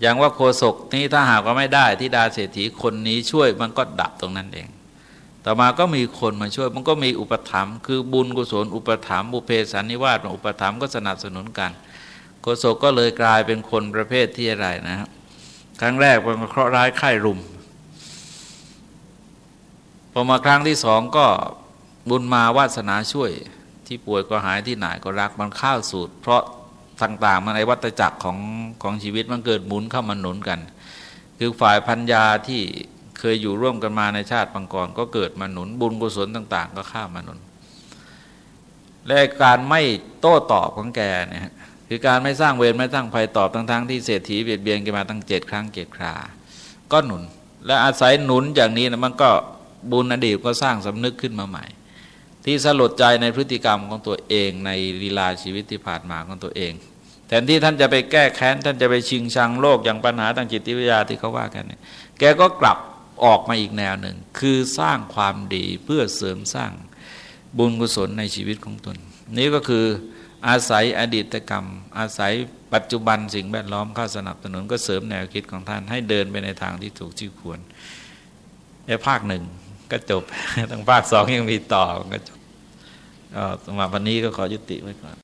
อย่างว่าโคศกนี้ถ้าหากว่าไม่ได้ที่ดาเศรษฐีคนนี้ช่วยมันก็ดับตรงนั้นเอง ต่อมาก็มีคนมาช่วย มันก็มีอุปถัมภ์คือบุญกุศลอุปถัมภ์บุเพสันนิวาสอุปถัมภ์ก็สนับสนุนกัน โคศกก็เลยกลายเป็นคนประเภทที่อะไรนะ ครับครั้งแรกมันเคราะห์ร้ายไข้รุมพอมาครั้งที่สองก็บุญมาวาสนาช่วย ที่ป่วยก็หายที่ไหนก็รักมันข้าวสูตร เพราะ ต่างๆมันในวัฏจักรของของชีวิตมันเกิดหมุนเข้ามาหนุนกัน คือฝ่ายพัญญาที่เคยอยู่ร่วมกันมาในชาติปังกรก็เกิดมาหนุนบุญกุศลต่าง ๆ ก็ข้ามาหนุนและการไม่โต้ตอบของแกเนี่ยคือการไม่สร้างเวรไม่สร้างภัยตอบทั้งๆที่เศรษฐีเบียดเบียนกันมาตั้งเจ็ดครั้งเจ็ดครา ก็หนุน และอาศัยหนุนอย่างนี้นะมันก็บุญอดีตก็สร้างสำนึกขึ้นมาใหม่ ที่สลดใจในพฤติกรรมของตัวเองในลีลาชีวิตที่ผ่านมาของตัวเอง แทนที่ท่านจะไปแก้แค้น ท่านจะไปชิงชังโลกอย่างปัญหาทางจิตวิทยาที่เขาว่ากันเนี่ยแกก็กลับออกมาอีกแนวหนึ่ง คือสร้างความดีเพื่อเสริมสร้างบุญกุศลในชีวิตของตน นี้ก็คืออาศัยอดีตกรรม อาศัยปัจจุบันสิ่งแวดล้อมเข้าสนับสนุนก็เสริมแนวคิดของท่านให้เดินไปในทางที่ถูกที่ควรในภาคหนึ่งก็จบทั้งภาคสองยังมีต่อก็จบสำหรับวันนี้ก็ขอยุติไว้ก่อน